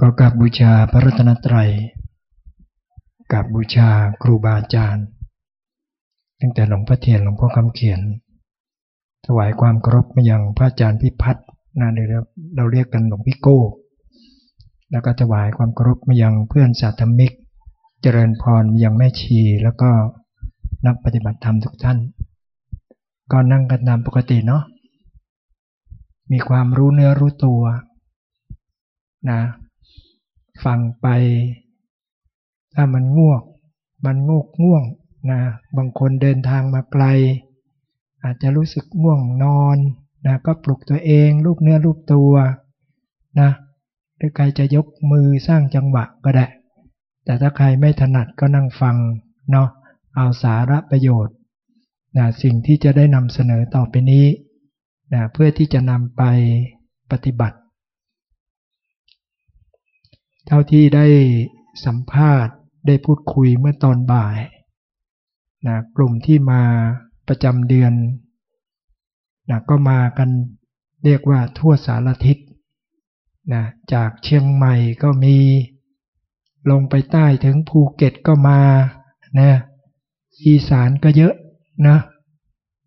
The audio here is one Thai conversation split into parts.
ก็กราบบูชาพระรัตนตรัยกราบบูชาครูบาอาจารย์ ตั้งแต่หลวงพ่อเทียนหลวงพ่อคำเขียน ถวายความเคารพมายังพระอาจารย์พิพัฒน์นะเดี๋ยวเราเรียกกันหลวงพี่โก้ แล้วก็ถวายความเคารพมายังเพื่อนสาธมิก เจริญพรมายังแม่ชีแล้วก็นักปฏิบัติธรรมทุกท่าน ก็นั่งกันตามปกติเนาะมีความรู้เนื้อรู้ตัวนะ ฟังไป ถ้ามันง่วง มันงกง่วงนะบางคนเดินทางมาไกล อาจจะรู้สึกง่วงนอนนะก็ปลุกตัวเองรูปเนื้อรูปตัวนะหรือใครจะยกมือสร้างจังหวะก็ได้ แต่ถ้าใครไม่ถนัดก็นั่งฟังเนาะเอาสาระประโยชน์นะสิ่งที่จะได้นำเสนอต่อไปนี้นะเพื่อที่จะนำไปปฏิบัติ เท่าที่ได้สัมภาษณ์ได้พูดคุยเมื่อตอนบ่ายนะกลุ่มที่มาประจำเดือนนะก็มากันเรียกว่าทั่วสารทิศนะจากเชียงใหม่ก็มี ลงไปใต้ถึงภูเก็ตก็มานะอีสานก็เยอะนะ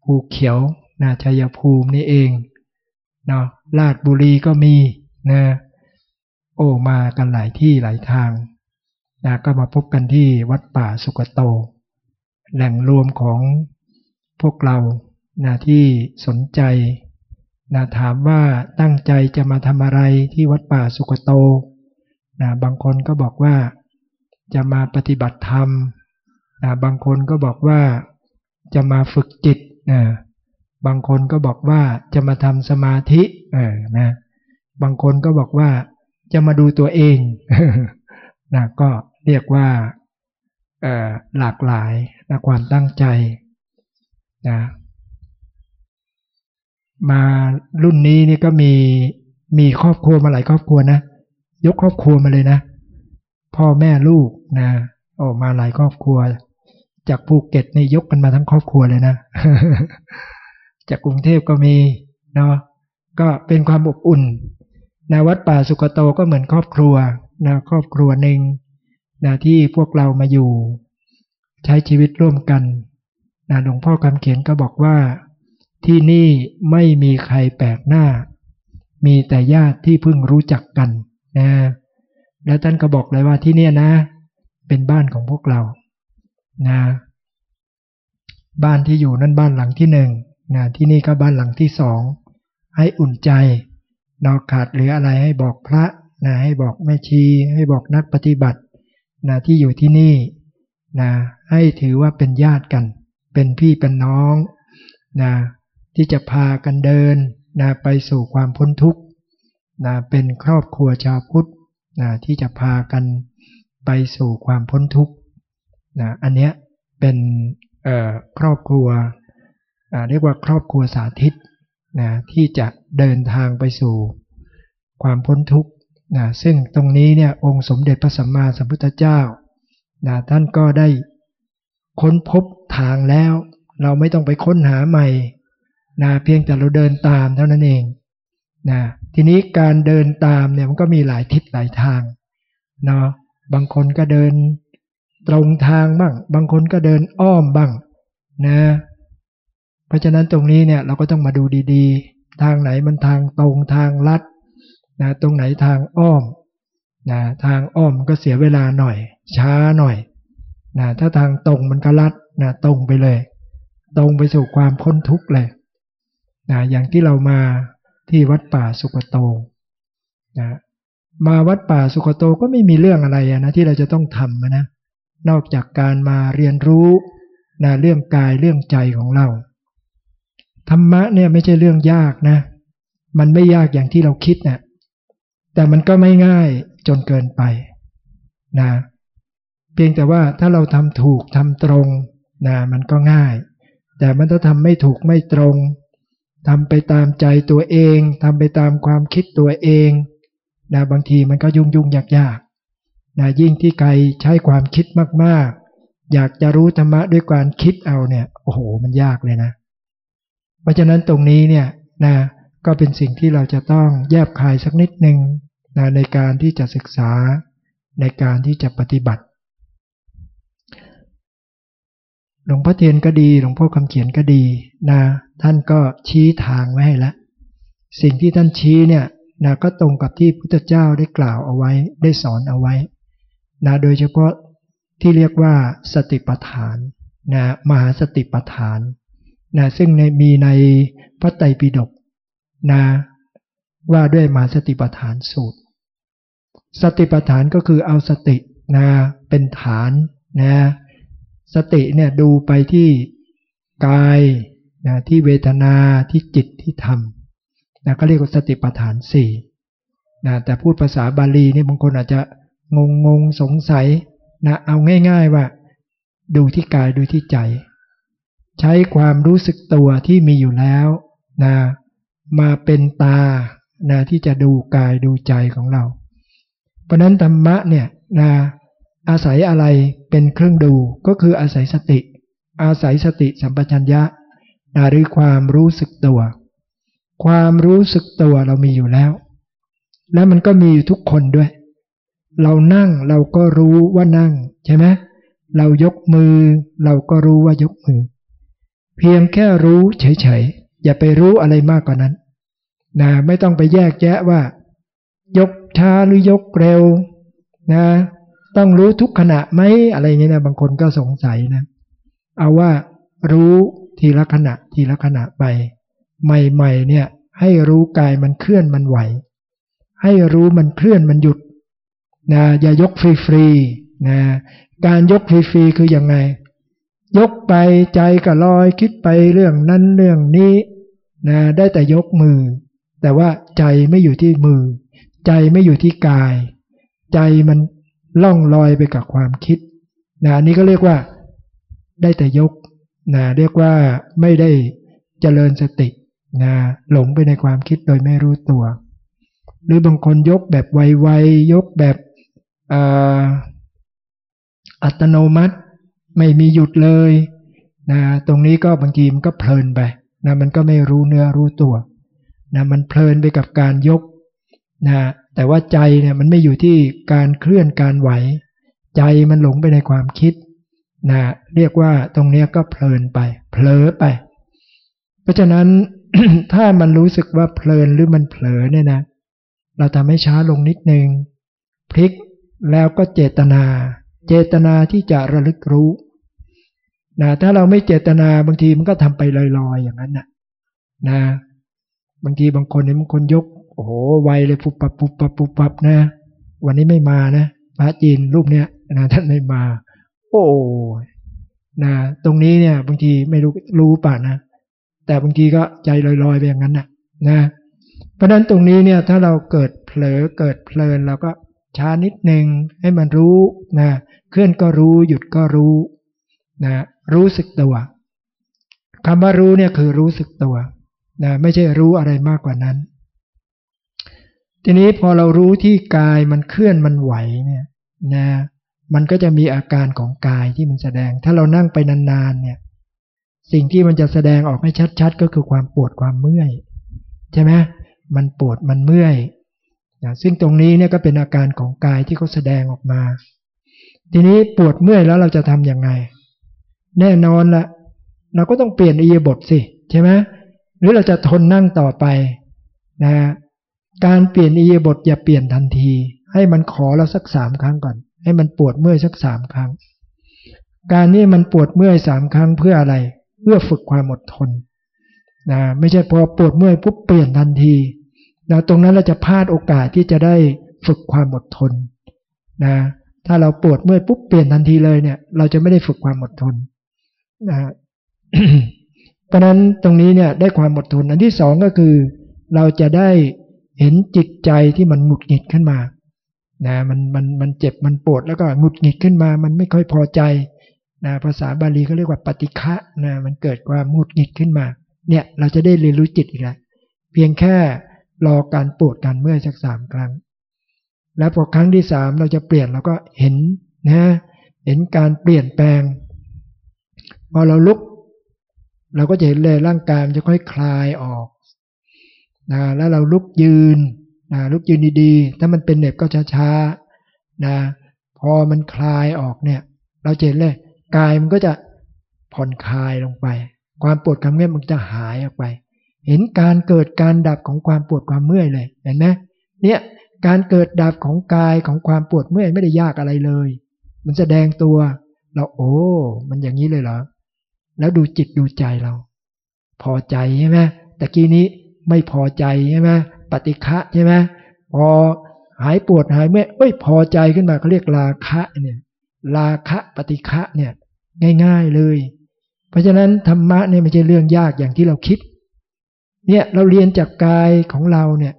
ภูเขียวนะชัยภูมินี่เองนะลาดบุรีก็มีนะ โอ้มากันหลายที่หลายทางนะก็มาพบกันที่วัดป่าสุกโต แหล่งรวมของพวกเรานะที่สนใจนะถามว่าตั้งใจจะมาทำอะไรที่วัดป่าสุกโตนะบางคนก็บอกว่าจะมาปฏิบัติธรรมนะบางคนก็บอกว่าจะมาฝึกจิตนะบางคนก็บอกว่าจะมาทำสมาธิเออนะบางคนก็บอกว่า จะมาดูตัวเองนะก็เรียกว่าหลากหลายนะความตั้งใจนะมารุ่นนี้นี่ก็มีมีครอบครัวมาหลายครอบครัวนะยกครอบครัวมาเลยนะ พ่อแม่ลูกนะออกมาหลายครอบครัว จากภูเก็ตนี่ยกกันมาทั้งครอบครัวเลยนะ จากกรุงเทพก็มีเนาะก็เป็นความอบอุ่น นะวัดป่าสุกโตก็เหมือนครอบครัวนะครอบครัวหนึ่งนะที่พวกเรามาอยู่ ใช้ชีวิตร่วมกันนะหลวงพ่อคำเขียนก็บอกว่า ที่นี่ไม่มีใครแปลกหน้า มีแต่ญาติที่เพิ่งรู้จักกันนะแล้วท่านก็บอกเลยว่าที่นี่นะ เป็นบ้านของพวกเรานะบ้านที่อยู่นั่นบ้านหลังที่หนึ่งนะที่นี่ก็บ้านหลังที่สองให้อุ่นใจ นอกขาดหรืออะไรให้บอกพระนะให้บอกแม่ชี ให้บอกนักปฏิบัตินะที่อยู่ที่นี่นะให้ถือว่าเป็นญาติกัน เป็นพี่เป็นน้องนะที่จะพากันเดินนะไปสู่ความพ้นทุกข์นะเป็นครอบครัวชาวพุทธนะที่จะพากันไปสู่ความพ้นทุกข์นะอันเนี้ยเป็นครอบครัวเรียกว่าครอบครัวสาธิต นะที่จะเดินทางไปสู่ความพ้นทุกข์นะซึ่งตรงนี้เนี่ยองค์สมเด็จพระสัมมาสัมพุทธเจ้านะท่านก็ได้ค้นพบทางแล้ว เราไม่ต้องไปค้นหาใหม่นะเพียงแต่เราเดินตามเท่านั้นเองนะทีนี้การเดินตามเนี่ยมันก็มีหลายทิศหลายทางเนาะบางคนก็เดินตรงทางบ้าง บางคนก็เดินอ้อมบ้างนะ เพราะฉะนั้นตรงนี้เนี่ยเราก็ต้องมาดูดีๆ ทางไหนมันทางตรงทางลัดนะตรงไหนทางอ้อมนะทางอ้อมก็เสียเวลาหน่อย ช้าหน่อยนะถ้าทางตรงมันก็ลัดนะตรงไปเลย ตรงไปสู่ความพ้นทุกข์เลยนะอย่างที่เรามาที่วัดป่าสุกโตนะมาวัดป่าสุกโตก็ไม่มีเรื่องอะไรนะที่เราจะต้องทำนะนอกจากการมาเรียนรู้นะเรื่องกายเรื่องใจของเรา ธรรมะเนี่ยไม่ใช่เรื่องยากนะ มันไม่ยากอย่างที่เราคิดนะ่ะแต่มันก็ไม่ง่ายจนเกินไปนะ เพียงแต่ว่าถ้าเราทำถูกทำตรงนะมันก็ง่าย แต่มันถ้าทำไม่ถูกไม่ตรงทำไปตามใจตัวเองทำไปตามความคิดตัวเองนะบางทีมันก็ยุ่งยุ่งยากยากนะยิ่งที่ใครใช้ความคิดมากๆ อยากจะรู้ธรรมะด้วยการคิดเอาเนี่ยโอ้โหมันยากเลยนะ ราะฉะนั้นตรงนี้เนี่ยนะก็เป็นสิ่งที่เราจะต้องแยบคายสักนิดหนึ่งนะในการที่จะศึกษาในการที่จะปฏิบัติ หลวงพ่อเทียนก็ดี หลวงพ่อคำเขียนก็ดีนะท่านก็ชี้ทางไว้ให้แล้วสิ่งที่ท่านชี้เนี่ยนะก็ตรงกับที่พุทธเจ้าได้กล่าวเอาไว้ ได้สอนเอาไว้นะโดยเฉพาะที่เรียกว่าสติปัฏฐานนะมหาสติปัฏฐาน นะซึ่งในมีในพระไตรปิฎกนะว่าด้วยมาสติปัฏฐานสูตร สติปัฏฐานก็คือเอาสตินะเป็นฐานนะสติเนี่ยดูไปที่กายนะที่เวทนาที่จิตที่ธรรมนะก็เรียกว่าสติปัฏฐานสี่นะแต่พูดภาษาบาลีนี่บางคนอาจจะงงงงสงสัยนะเอาง่าย ๆว่า ดูที่กายดูที่ใจ ใช้ความรู้สึกตัวที่มีอยู่แล้วนะมาเป็นตานะที่จะดูกายดูใจของเรา เพราะนั้นธรรมะเนี่ยนะอาศัยอะไรเป็นเครื่องดูก็คืออาศัยสติ อาศัยสติสัมปชัญญะนะหรือความรู้สึกตัว ความรู้สึกตัวเรามีอยู่แล้ว และมันก็มีอยู่ทุกคนด้วย เรานั่งเราก็รู้ว่านั่งใช่ไหมเรายกมือ เราก็รู้ว่ายกมือ เพียงแค่รู้เฉยๆ อย่าไปรู้อะไรมากกว่านั้นนะไม่ต้องไปแยกแยะว่า ยกช้าหรือยกเร็วนะต้องรู้ทุกขณะไหมอะไรเงี้ยนะบางคนก็สงสัยนะ เอาว่ารู้ทีละขณะทีละขณะไป ใหม่ๆเนี่ยให้รู้กายมันเคลื่อนมันไหว ให้รู้มันเคลื่อนมันหยุดนะอย่ายกฟรีๆนะการยกฟรีๆคืออยังไง ยกไปใจก็ลอยคิดไปเรื่องนั้นเรื่องนี้นะได้แต่ยกมือ แต่ว่าใจไม่อยู่ที่มือ ใจไม่อยู่ที่กาย ใจมันล่องลอยไปกับความคิดนะอันนี้ก็เรียกว่า ได้แต่ยกนะเรียกว่าไม่ได้เจริญสตินะหลงไปในความคิดโดยไม่รู้ตัว หรือบางคนยกแบบไวๆยกแบบอัตโนมัติ ไม่มีหยุดเลยนะตรงนี้ก็บางทีมันก็เพลินไปนะมันก็ไม่รู้เนื้อรู้ตัวนะมันเพลินไปกับการยกนะแต่ว่าใจเนี่ยมันไม่อยู่ที่การเคลื่อนการไหว ใจมันหลงไปในความคิดนะเรียกว่าตรงนี้ก็เพลินไป เผลอไป เพราะฉะนั้นถ้ามันรู้สึกว่าเพลินหรือมันเผลอเนี่ยนะ เราทำให้ช้าลงนิดนึงพลิกแล้วก็เจตนา เจตนาที่จะระลึกรู้ นะถ้าเราไม่เจตนาบางทีมันก็ทำไปลอยๆ อย่างนั้นนะนะ บางทีบางคนเนี่ยบางคนยก โอ้โหไวเลยปุบปับปุบปับปุบปับนะ วันนี้ไม่มานะพระจีนรูปเนี้ยนะท่านไม่มา โอ้นะตรงนี้เนี่ย บางทีไม่รู้รู้ป่ะนะ แต่บางทีก็ใจลอยๆไปอย่างนั้นนะนะ เพราะฉะนั้นตรงนี้เนี่ยถ้าเราเกิดเผลอเกิดเพลินเราก็ช้านิดหนึ่งให้มันรู้นะเคลื่อนก็รู้หยุดก็รู้นะ รู้สึกตัวคำว่ารู้เนี่ยคือรู้สึกตัวนะไม่ใช่รู้อะไรมากกว่านั้น ทีนี้พอเรารู้ที่กายมันเคลื่อนมันไหวเนี่ยนะมันก็จะมีอาการของกายที่มันแสดง ถ้าเรานั่งไปนานๆเนี่ยสิ่งที่มันจะแสดงออกให้ชัด ๆ ก็คือความปวดความเมื่อยใช่ไหมมันปวดมันเมื่อยนะซึ่งตรงนี้เนี่ยก็เป็นอาการของกายที่เขาแสดงออกมา ทีนี้ปวดเมื่อยแล้วเราจะทำยังไง แน่นอนละเราก็ต้องเปลี่ยนอียบทสิใช่ไหมหรือเราจะทนนั่งต่อไปนะการเปลี่ยนอียบทอย่าเปลี่ยนทันที ให้มันขอเราสักสามครั้งก่อน ให้มันปวดเมื่อยสักสามครั้ง การนี้มันปวดเมื่อยสามครั้งเพื่ออะไร เพื่อฝึกความอดทนนะไม่ใช่พอปวดเมื่อยปุ๊บเปลี่ยนทันทีนะตรงนั้นเราจะพลาดโอกาสที่จะได้ฝึกความอดทนนะถ้าเราปวดเมื่อยปุ๊บเปลี่ยนทันทีเลยเนี่ย เราจะไม่ได้ฝึกความอดทน นะเพราะนั้นตรงนี้เนี่ยได้ความอดทนอันที่สองก็คือ เราจะได้เห็นจิตใจที่มันหงุดหงิดขึ้นมานะมันมันมันเจ็บมันปวดแล้วก็หงุดหงิดขึ้นมา มันไม่ค่อยพอใจนะภาษาบาลีเขาเรียกว่าปฏิฆะนะมันเกิดความหงุดหงิดขึ้นมา เนี่ยเราจะได้เรียนรู้จิตอีกแล้วเพียงแค่รอการปวดการเมื่อยสักสามครั้ง แล้วพอครั้งที่สามเราจะเปลี่ยนเราก็เห็นนะเห็นการเปลี่ยนแปลง พอเราลุก เราก็จะเห็นเลยร่างกายมันจะค่อยคลายออกนะแล้วเราลุกยืนนะลุกยืนดีๆ ถ้ามันเป็นเหน็บก็ช้าๆนะพอมันคลายออกเนี่ย เราเห็นเลยกายมันก็จะผ่อนคลายลงไป ความปวดความเมื่อยมันจะหายออกไป เห็นการเกิดการดับของความปวดความเมื่อยเลยเห็นไหมเนี่ยการเกิดดับของกายของความปวดเมื่อยไม่ได้ยากอะไรเลย มันแสดงตัว เราโอ้ มันอย่างนี้เลยเหรอ แล้วดูจิตดูใจเรา พอใจใช่ไหมตะกี้นี้ไม่พอใจใช่ไหมปฏิฆะใช่ไหมพอหายปวดหายเมื่อยเอ้ยพอใจขึ้นมาเขาเรียกราคะเนี่ยราคะปฏิฆะเนี่ยง่าย ๆเลย เพราะฉะนั้นธรรมะเนี่ยไม่ใช่เรื่องยากอย่างที่เราคิด เนี่ยเราเรียนจากกายของเราเนี่ย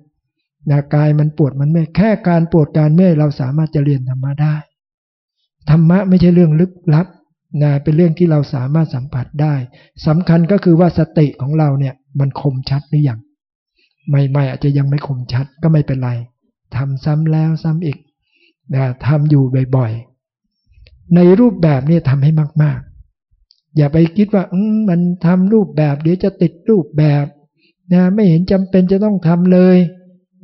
นะกายมันปวดมันเมื่อยแค่การปวดการเมื่อยเราสามารถจะเรียนธรรมะได้ธรรมะไม่ใช่เรื่องลึกลับ นะเป็นเรื่องที่เราสามารถสัมผัสได้สำคัญก็คือว่าสติของเราเนี่ยมันคมชัดหรือยังใหม่ๆอาจจะยังไม่คมชัดก็ไม่เป็นไรทำซ้ำแล้วซ้ำอีกนะทำอยู่บ่อยๆ ในรูปแบบนี่ทำให้มากๆ อย่าไปคิดว่ามันทำรูปแบบ เดี๋ยวจะติดรูปแบบนะไม่เห็นจำเป็นจะต้องทำเลย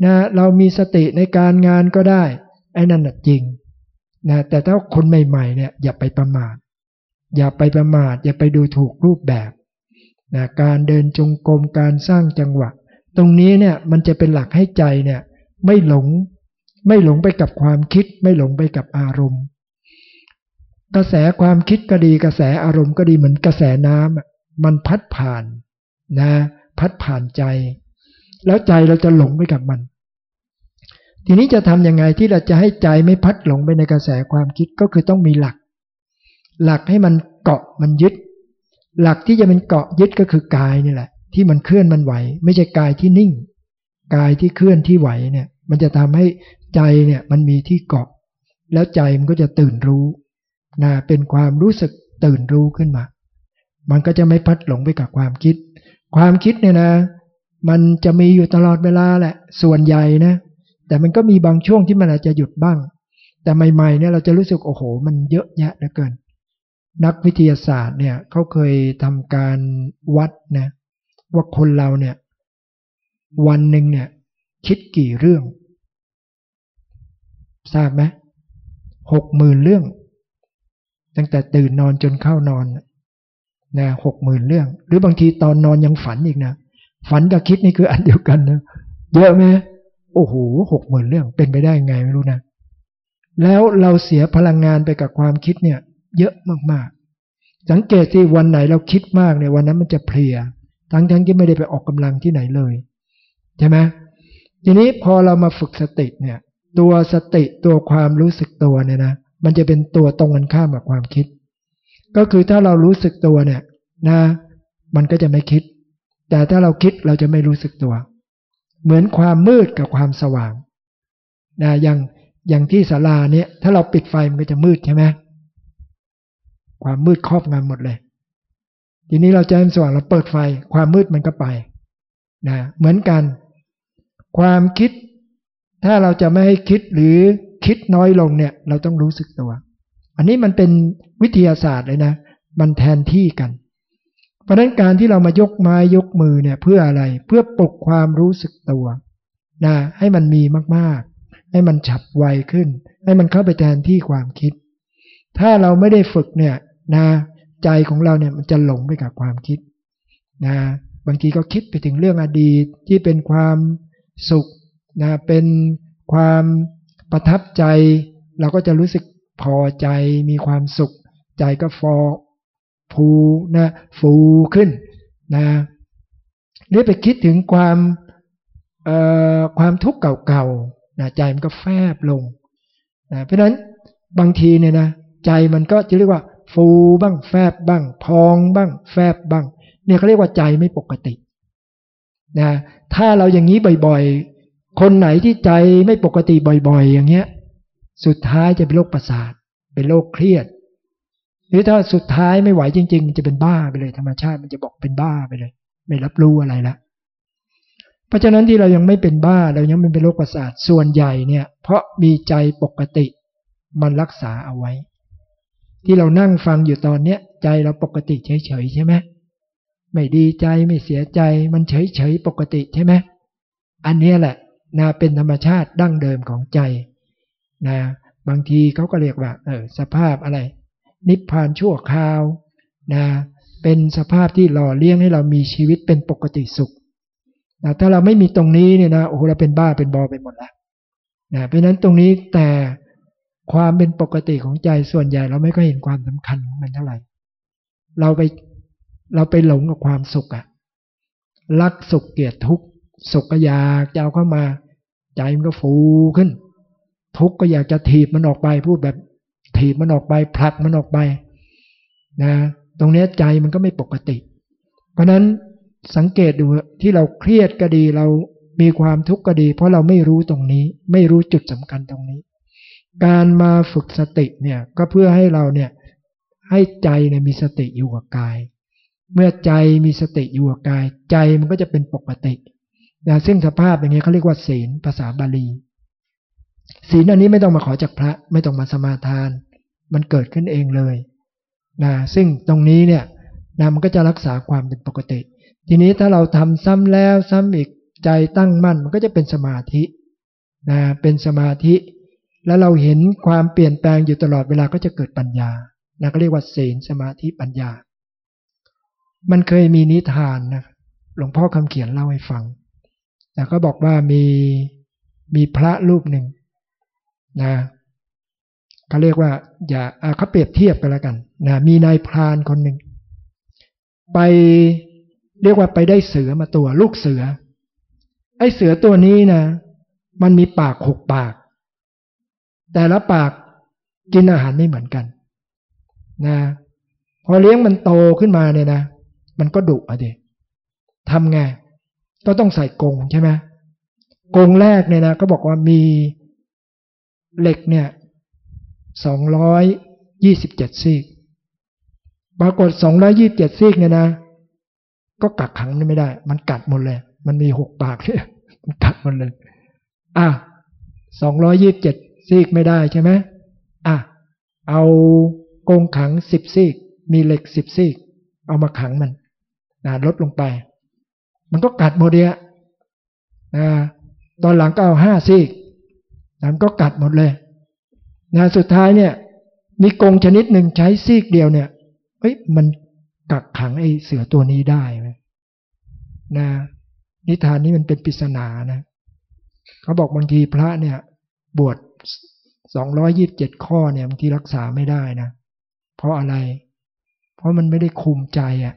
นะเรามีสติในการงานก็ได้ ไอ้นั่นจริงนะแต่ถ้าคนใหม่ๆเนี่ยอย่าไปประมาท อย่าไปประมาท อย่าไปดูถูกรูปแบบนะการเดินจงกรมการสร้างจังหวะ ตรงนี้เนี่ยมันจะเป็นหลักให้ใจเนี่ยไม่หลงไม่หลงไปกับความคิด ไม่หลงไปกับอารมณ์ กระแสความคิดก็ดีกระแสอารมณ์ก็ดีเหมือนกระแสน้ำมันพัดผ่านนะพัดผ่านใจ แล้วใจเราจะหลงไปกับมัน ทีนี้จะทำยังไงที่เราจะให้ใจไม่พัดหลงไปในกระแสความคิดก็คือต้องมีหลัก หลักให้มันเกาะมันยึด หลักที่จะเป็นเกาะยึดก็คือกายนี่แหละ ที่มันเคลื่อนมันไหว ไม่ใช่กายที่นิ่ง กายที่เคลื่อนที่ไหวเนี่ยมันจะทำให้ใจเนี่ยมันมีที่เกาะ แล้วใจมันก็จะตื่นรู้นะเป็นความรู้สึกตื่นรู้ขึ้นมา มันก็จะไม่พัดหลงไปกับความคิด ความคิดเนี่ยนะ มันจะมีอยู่ตลอดเวลาแหละ ส่วนใหญ่นะ แต่มันก็มีบางช่วงที่มันอาจจะหยุดบ้าง แต่ใหม่ๆเนี่ยเราจะรู้สึกโอ้โห มันเยอะแยะเหลือเกิน นักวิทยาศาสตร์เนี่ยเขาเคยทำการวัดนะว่าคนเราเนี่ยวันหนึ่งเนี่ยคิดกี่เรื่อง ทราบไหมหกหมื่นเรื่อง ตั้งแต่ตื่นนอนจนเข้านอนนะหกหมื่นเรื่อง หรือบางทีตอนนอนยังฝันอีกนะฝันกับคิดนี่คืออันเดียวกันนะเยอะไหมโอ้โหหกหมื่นเรื่องเป็นไปได้ไงไม่รู้นะแล้วเราเสียพลังงานไปกับความคิดเนี่ย เยอะมากๆ สังเกตที่วันไหนเราคิดมากเนี่ยวันนั้นมันจะเพลีย ทั้งๆที่ไม่ได้ไปออกกำลังที่ไหนเลยใช่ไหมทีนี้พอเรามาฝึกสติเนี่ย ตัวสติตัวความรู้สึกตัวเนี่ยนะมันจะเป็นตัวตรงกันข้ามกับความคิด ก็คือถ้าเรารู้สึกตัวเนี่ยนะมันก็จะไม่คิด แต่ถ้าเราคิดเราจะไม่รู้สึกตัว เหมือนความมืดกับความสว่างนะอย่างอย่างที่ศาลาเนี่ยถ้าเราปิดไฟมันก็จะมืดใช่ไหม ความมืดครอบงำหมดเลย ทีนี้เราจะให้สว่างเราเปิดไฟ ความมืดมันก็ไปนะเหมือนกัน ความคิด ถ้าเราจะไม่ให้คิดหรือคิดน้อยลงเนี่ย เราต้องรู้สึกตัว อันนี้มันเป็นวิทยาศาสตร์เลยนะ มันแทนที่กัน เพราะนั้นการที่เรามายกไม้ยกมือเนี่ยเพื่ออะไรเพื่อปลุกความรู้สึกตัวนะให้มันมีมากๆ ให้มันฉับไวขึ้น ให้มันเข้าไปแทนที่ความคิด ถ้าเราไม่ได้ฝึกเนี่ย นะใจของเราเนี่ยมันจะหลงไปกับความคิดนะบางทีก็คิดไปถึงเรื่องอดีตที่เป็นความสุขนะเป็นความประทับใจ เราก็จะรู้สึกพอใจมีความสุข ใจก็ฟอฟูนะฟูขึ้นนะหรือไปคิดถึงความความทุกข์เก่าๆนะใจมันก็แฟบลงนะเพราะฉะนั้นบางทีเนี่ยนะใจมันก็จะเรียกว่า ฟูบ้างแฟบบ้าง พองบ้าง แฟบบ้าง เนี่ยเขาเรียกว่าใจไม่ปกตินะถ้าเราอย่างนี้บ่อยๆ คนไหนที่ใจไม่ปกติบ่อยๆ อย่างเงี้ย สุดท้ายจะเป็นโรคประสาท เป็นโรคเครียด หรือถ้าสุดท้ายไม่ไหวจริงๆ มันจะเป็นบ้าไปเลย ธรรมชาติมันจะบอกเป็นบ้าไปเลย ไม่รับรู้อะไรละ เพราะฉะนั้นที่เรายังไม่เป็นบ้าเรายังไม่เป็นโรคประสาทส่วนใหญ่เนี่ย เพราะมีใจปกติมันรักษาเอาไว้ ที่เรานั่งฟังอยู่ตอนเนี้ยใจเราปกติเฉยๆใช่ไหมไม่ดีใจไม่เสียใจมันเฉยเฉยปกติใช่ไหมอันนี้แหละนะเป็นธรรมชาติดั้งเดิมของใจนะบางทีเขาก็เรียกว่าเออสภาพอะไร นิพพานชั่วคราวนะเป็นสภาพที่หล่อเลี้ยงให้เรามีชีวิตเป็นปกติสุขนะถ้าเราไม่มีตรงนี้เนี่ยนะโอ้โหเราเป็นบ้าเป็นบอไปหมดแล้วนะเพราะนั้นตรงนี้แต่ ความเป็นปกติของใจส่วนใหญ่ เราไม่ค่อยเห็นความสำคัญของมันเท่าไหร่ เราไปเราไปหลงกับความสุขอะรักสุขเกลียดทุกข์สุขก็อยากจะเอาเข้ามา ใจมันก็ฟูขึ้น ทุกข์ก็อยากจะถีบมันออกไปพูดแบบถีบมันออกไปผลักมันออกไปนะตรงนี้ใจมันก็ไม่ปกติ เพราะนั้นสังเกตดูที่เราเครียดก็ดีเรามีความทุกข์ก็ดี เพราะเราไม่รู้ตรงนี้ ไม่รู้จุดสำคัญตรงนี้ การมาฝึกสติเนี่ยก็เพื่อให้เราเนี่ยให้ใจเนี่ยมีสติอยู่กับกาย เมื่อใจมีสติอยู่กับกาย ใจมันก็จะเป็นปกตินะซึ่งสภาพอย่างนี้เขาเรียกว่าศีลภาษาบาลีศีลอันนี้ไม่ต้องมาขอจากพระไม่ต้องมาสมาทาน มันเกิดขึ้นเองเลยนะซึ่งตรงนี้เนี่ยนะมันก็จะรักษาความเป็นปกติ ทีนี้ถ้าเราทำซ้ำแล้วซ้ำอีกใจตั้งมั่นมันก็จะเป็นสมาธินะเป็นสมาธิ แล้วเราเห็นความเปลี่ยนแปลงอยู่ตลอดเวลาก็จะเกิดปัญญานะก็เรียกว่าศีลสมาธิปัญญา มันเคยมีนิทานนะหลวงพ่อคำเขียนเล่าให้ฟังแต่ก็บอกว่ามีมีพระรูปหนึ่งนะเขาเรียกว่า อย่าเขาเปรียบเทียบกันแล้วกันนะมีนายพรานคนหนึ่งไปเรียกว่าไปได้เสือมาตัว ลูกเสือ ไอ้เสือตัวนี้นะ มันมีปากหกปาก แต่ละปากกินอาหารไม่เหมือนกันนะพอเลี้ยงมันโตขึ้นมาเนี่ยนะ มันก็ดุอะดิทำไง ก็ต้องใส่กงใช่ไหมกงแรกเนี่ยนะก็บอกว่ามีเหล็กเนี่ยสองร้อยยี่สิบเจ็ดซีก ปรากฏสองร้อยี่บเจ็ดซีกเนี่ยนะ ก็กักขังไม่ได้ มันกัดหมดเลย มันมีหกปากเนี่ยมันกัดหมดเลย อะสองร้อยี่บเจ็ด ซีกไม่ได้ใช่ไหมอะเอากงขังสิบซีก มีเหล็กสิบซีก เอามาขังมันนะลดลงไป มันก็กัดโมเดียนะตอนหลังก็เอาห้าซีกนั้นก็กัดหมดเลยนะสุดท้ายเนี่ย มีกงชนิดหนึ่งใช้ซีกเดียวเนี่ยเอ้ยมันกักขังไอ้เสือตัวนี้ได้ไหมนะนิทานนี้มันเป็นปริศนานะ เขาบอกบางทีพระเนี่ย บวช สองร้อยยิบเจ็ดข้อเนี่ยบางทีรักษาไม่ได้นะ เพราะอะไร เพราะมันไม่ได้คุมใจอะ่ะ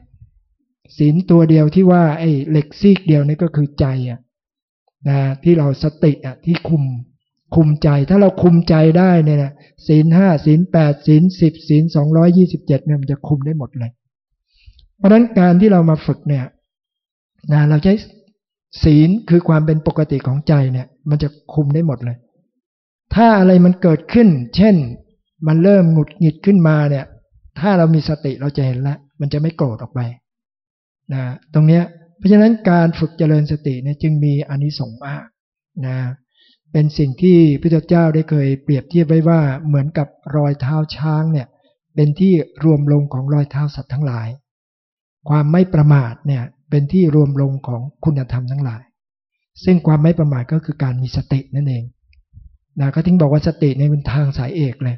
ศีลตัวเดียวที่ว่าไอ้เหล็กซีกเดียวนี่ก็คือใจอะนะที่เราสติอะที่คุมคุมใจถ้าเราคุมใจได้เนี่ยนะศีลห้าศีลแปดศีลสิบศีลสองร้อยี่สิบเจ็ดเนี่ยมันจะคุมได้หมดเลย เพราะฉะนั้นการที่เรามาฝึกเนี่ยนะเราใช้ศีลคือความเป็นปกติของใจเนี่ย มันจะคุมได้หมดเลย ถ้าอะไรมันเกิดขึ้น เช่น มันเริ่มหงุดหงิดขึ้นมาเนี่ย ถ้าเรามีสติเราจะเห็นแล้วมันจะไม่โกรธออกไปนะตรงเนี้ยเพราะฉะนั้นการฝึกเจริญสติเนี่ยจึงมีอานิสงส์มากนะเป็นสิ่งที่พระเจ้าได้เคยเปรียบเทียบไว้ว่าเหมือนกับรอยเท้าช้างเนี่ยเป็นที่รวมลงของรอยเท้าสัตว์ทั้งหลาย ความไม่ประมาทเนี่ยเป็นที่รวมลงของคุณธรรมทั้งหลาย ซึ่งความไม่ประมาทก็คือการมีสตินั่นเอง นะก็ถึงบอกว่าสติในเป็นทางสายเอกเลย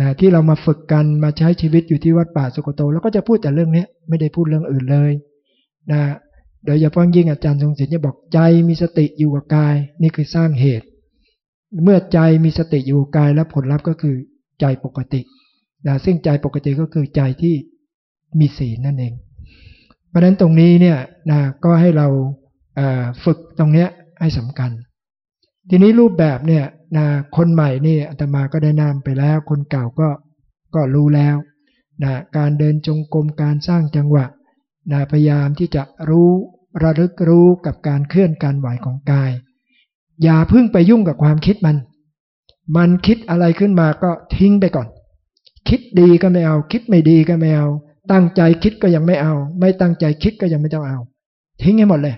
นะที่เรามาฝึกกันมาใช้ชีวิตอยู่ที่วัดป่าสุโกโต แล้วก็จะพูดแต่เรื่องนี้ไม่ได้พูดเรื่องอื่นเลยนะโดยเฉพาะยิ่งอาจารย์ทรงศิลป์จะบอกใจมีสติอยู่กับกาย นี่คือสร้างเหตุ เมื่อใจมีสติอยู่กับกายแล้วผลลัพธ์ก็คือใจปกตินะซึ่งใจปกติก็คือใจที่มีศีลนั่นเอง เพราะฉะนั้นตรงนี้เนี่ยนะก็ให้เราฝึกตรงเนี้ยให้สำคัญ ทีนี้รูปแบบเนี่ยนะคนใหม่นี่อาตมาก็ได้นำไปแล้ว คนเก่าก็ก็รู้แล้วนะการเดินจงกรมการสร้างจังหวะนะพยายามที่จะรู้ระลึกรู้กับการเคลื่อนการไหวของกาย อย่าพิ่งไปยุ่งกับความคิดมัน มันคิดอะไรขึ้นมาก็ทิ้งไปก่อน คิดดีก็ไม่เอา คิดไม่ดีก็ไม่เอา ตั้งใจคิดก็ยังไม่เอา ไม่ตั้งใจคิดก็ยังไม่ต้องเอา ทิ้งให้หมดเลย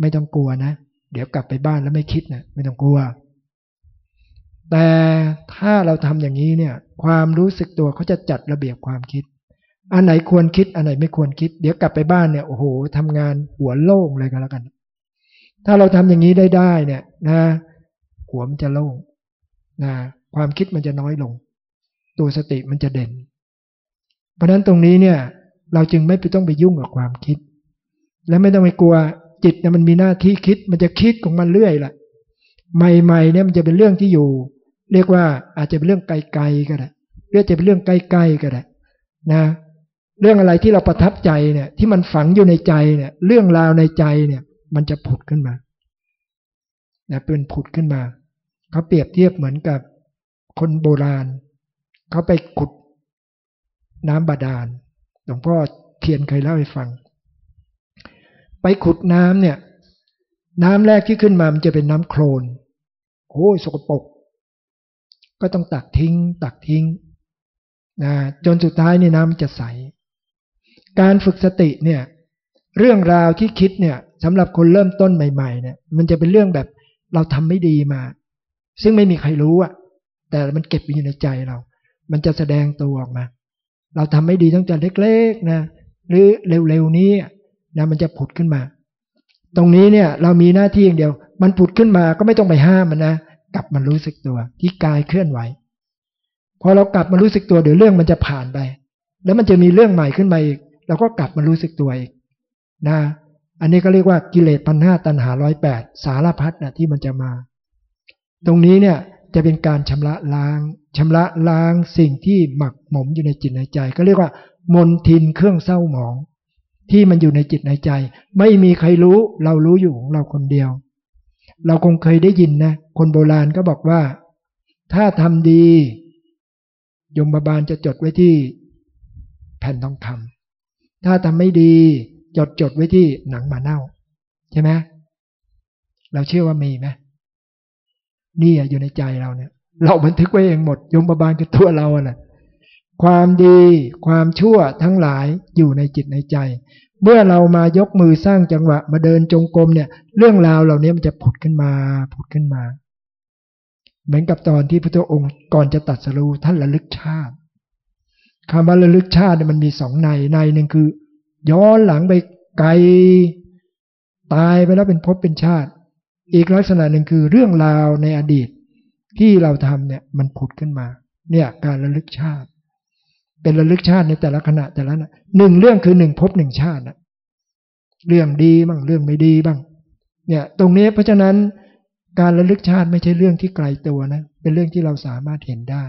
ไม่ต้องกลัวนะ เดี๋ยวกลับไปบ้านแล้วไม่คิดนะไม่ต้องกลัว แต่ถ้าเราทำอย่างนี้เนี่ย ความรู้สึกตัวเขาจะจัดระเบียบความคิด อันไหนควรคิด อันไหนไม่ควรคิด เดี๋ยวกลับไปบ้านเนี่ยโอ้โหทำงานหัวโล่งเลยก็แล้วกัน ถ้าเราทำอย่างนี้ได้ได้เนี่ยนะหัวมันจะโล่งนะความคิดมันจะน้อยลง ตัวสติมันจะเด่น เพราะฉะนั้นตรงนี้เนี่ย เราจึงไม่ไปต้องไปยุ่งกับความคิด และไม่ต้องไปกลัว จิตเนี่ยมันมีหน้าที่คิดมันจะคิดของมันเรื่อยแหละใหม่ๆเนี่ยมันจะเป็นเรื่องที่อยู่ เรียกว่าอาจจะเป็นเรื่องไกลๆก็ได้เรื่องจะเป็นเรื่องใกล้ๆก็ได้นะ เรื่องอะไรที่เราประทับใจเนี่ย ที่มันฝังอยู่ในใจเนี่ย เรื่องราวในใจเนี่ย มันจะผุดขึ้นมานะเป็นผุดขึ้นมาเขาเปรียบเทียบเหมือนกับคนโบราณเขาไปขุดน้ำบาดาลหลวงพ่อเทียนเคยเล่าให้ฟัง ไปขุดน้ำเนี่ย น้ำแรกที่ขึ้นมามันจะเป็นน้ำโคลนโอ้ยสกปรกก็ต้องตักทิ้ง ตักทิ้งนะจนสุดท้ายนี่น้ำจะใส การฝึกสติเนี่ย เรื่องราวที่คิดเนี่ยสำหรับคนเริ่มต้นใหม่ ๆ เนี่ย มันจะเป็นเรื่องแบบเราทำไม่ดีมา ซึ่งไม่มีใครรู้อะแต่มันเก็บอยู่ในใจเรา มันจะแสดงตัวออกมา เราทำไม่ดีตั้งแต่เล็กๆนะ หรือเร็วๆนี้ นะมันจะผุดขึ้นมา ตรงนี้เนี่ยเรามีหน้าที่อย่างเดียว มันผุดขึ้นมาก็ไม่ต้องไปห้ามมันนะกลับมารู้สึกตัว ที่กายเคลื่อนไหวพอเรากลับมารู้สึกตัวเดี๋ยวเรื่องมันจะผ่านไป แล้วมันจะมีเรื่องใหม่ขึ้นมาอีกเราก็กลับมารู้สึกตัวอีกนะอันนี้ก็เรียกว่ากิเลสพันห้าตันหาร้อยแปดสารพัดนะที่มันจะมา ตรงนี้เนี่ยจะเป็นการชำระล้างชำระล้างสิ่งที่หมักหมมอยู่ในจิตในใจ ก็เรียกว่ามนทินเครื่องเศร้าหมอง ที่มันอยู่ในจิตในใจ ไม่มีใครรู้เรารู้อยู่ของเราคนเดียว เราคงเคยได้ยินนะ คนโบราณก็บอกว่า ถ้าทำดียมบาลจะจดไว้ที่แผ่นทองคำถ้าทำไม่ดีจดจดไว้ที่หนังหมาเน่า ใช่ไหมเราเชื่อว่ามีไหมนี่อยู่ในใจเราเนี่ย เราบันทึกไว้เองหมด ยมบาลคือตัวเราน่ะ ความดี ความชั่วทั้งหลายอยู่ในจิตในใจ เมื่อเรามายกมือสร้างจังหวะมาเดินจงกรมเนี่ย เรื่องราวเหล่านี้มันจะผุดขึ้นมาผุดขึ้นมา เหมือนกับตอนที่พระองค์ก่อนจะตัดสรู้ท่านระลึกชาติคำว่าระลึกชาติเนี่ยมันมีสองในในหนึ่งคือ ย้อนหลังไปไกลตายไปแล้วเป็นภพเป็นชาติ อีกลักษณะหนึ่งคือเรื่องราวในอดีตที่เราทำเนี่ยมันผุดขึ้นมา เนี่ยการระลึกชาติ เป็นระลึกชาติในแต่ละขณะแต่ละนะหนึ่งเรื่องคือหนึ่งภพหนึ่งชาตินะเรื่องดีบ้างเรื่องไม่ดีบ้าง เนี่ย ตรงนี้เพราะฉะนั้นการระลึกชาติไม่ใช่เรื่องที่ไกลตัวนะ เป็นเรื่องที่เราสามารถเห็นได้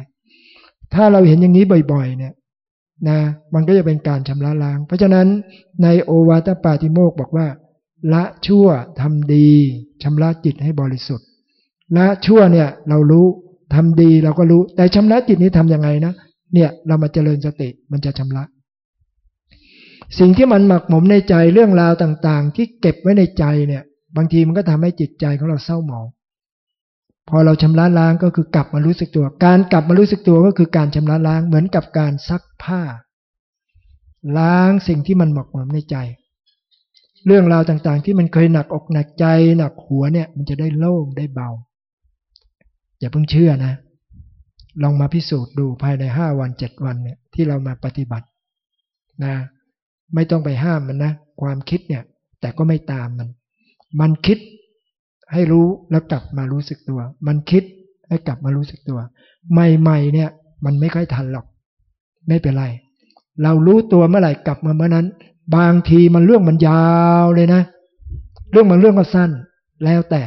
ถ้าเราเห็นอย่างนี้บ่อย ๆ เนี่ย นะ มันก็จะเป็นการชำระล้าง เพราะฉะนั้นในโอวาทปาติโมกบอกว่า ละชั่วทำดีชำระจิตให้บริสุทธิ์ละชั่วเนี่ยเรารู้ทำดีเราก็รู้ แต่ชำระจิตนี้ทำยังไงนะ เนี่ยเรามาเจริญสติมันจะชำระ สิ่งที่มันหมักหมมในใจเรื่องราวต่างๆ ที่เก็บไว้ในใจเนี่ย บางทีมันก็ทำให้จิตใจของเราเศร้าหมองพอเราชำระล้างก็คือกลับมารู้สึกตัว การกลับมารู้สึกตัวก็คือการชำระล้างเหมือนกับการซักผ้า ล้างสิ่งที่มันหมกหมมในใจ เรื่องราวต่างๆ ที่มันเคยหนักอกหนักใจหนักหัวเนี่ย มันจะได้โล่งได้เบา อย่าเพิ่งเชื่อนะ ลองมาพิสูจน์ดูภายในห้าวันเจ็ดวันเนี่ยที่เรามาปฏิบัตินะไม่ต้องไปห้ามมันนะ ความคิดเนี่ย แต่ก็ไม่ตามมัน มันคิดให้รู้แล้วกลับมารู้สึกตัว มันคิดให้กลับมารู้สึกตัว ใหม่ๆเนี่ย มันไม่ค่อยทันหรอก ไม่เป็นไร เรารู้ตัวเมื่อไหร่กลับมาเมื่อนั้น บางทีมันเรื่องมันยาวเลยนะ เรื่องมันเรื่องก็สั้น แล้วแต่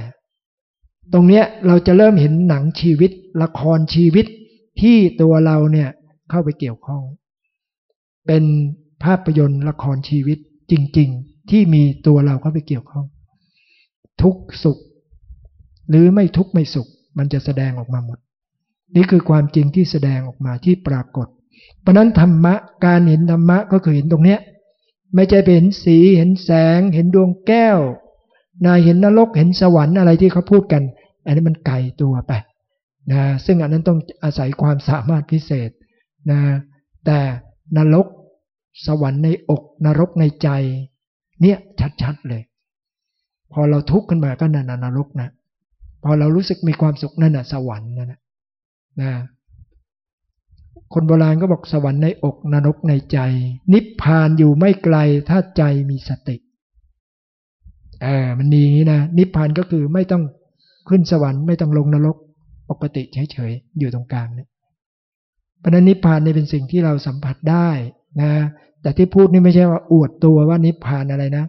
ตรงเนี้ยเราจะเริ่มเห็นหนังชีวิต ละครชีวิต ที่ตัวเราเนี่ยเข้าไปเกี่ยวข้อง เป็นภาพยนตร์ละครชีวิตจริง ๆ ที่มีตัวเราเข้าไปเกี่ยวข้อง ทุกสุข หรือไม่ทุกไม่สุข มันจะแสดงออกมาหมด นี่คือความจริงที่แสดงออกมาที่ปรากฏ เพราะนั้นธรรมะการเห็นธรรมะก็คือเห็นตรงเนี้ยไม่ใช่เห็นสีเห็นแสง เห็นดวงแก้ว นายเห็นนรกเห็นสวรรค์อะไรที่เขาพูดกัน อันนี้มันไกลตัวไป นะซึ่งอันนั้นต้องอาศัยความสามารถพิเศษนะแต่นรกสวรรค์ในอกนรกในใจ เนี่ยชัดๆเลย พอเราทุกข์ขึ้นมาก็นั่นนรกนะพอเรารู้สึกมีความสุขนั่นน่ะสวรรค์นั่นนะนะคนโบราณก็บอกสวรรค์ในอกนรกในใจ นิพพานอยู่ไม่ไกลถ้าใจมีสติเออมันมีอย่างนี้นะนิพพานก็คือไม่ต้องขึ้นสวรรค์ไม่ต้องลงนรก ปกติเฉยๆอยู่ตรงกลางเนี่ยเพราะนั้นนิพพานเนี่ยเป็นสิ่งที่เราสัมผัสได้นะ แต่ที่พูดนี่ไม่ใช่ว่าอวดตัวว่านิพพานอะไรนะ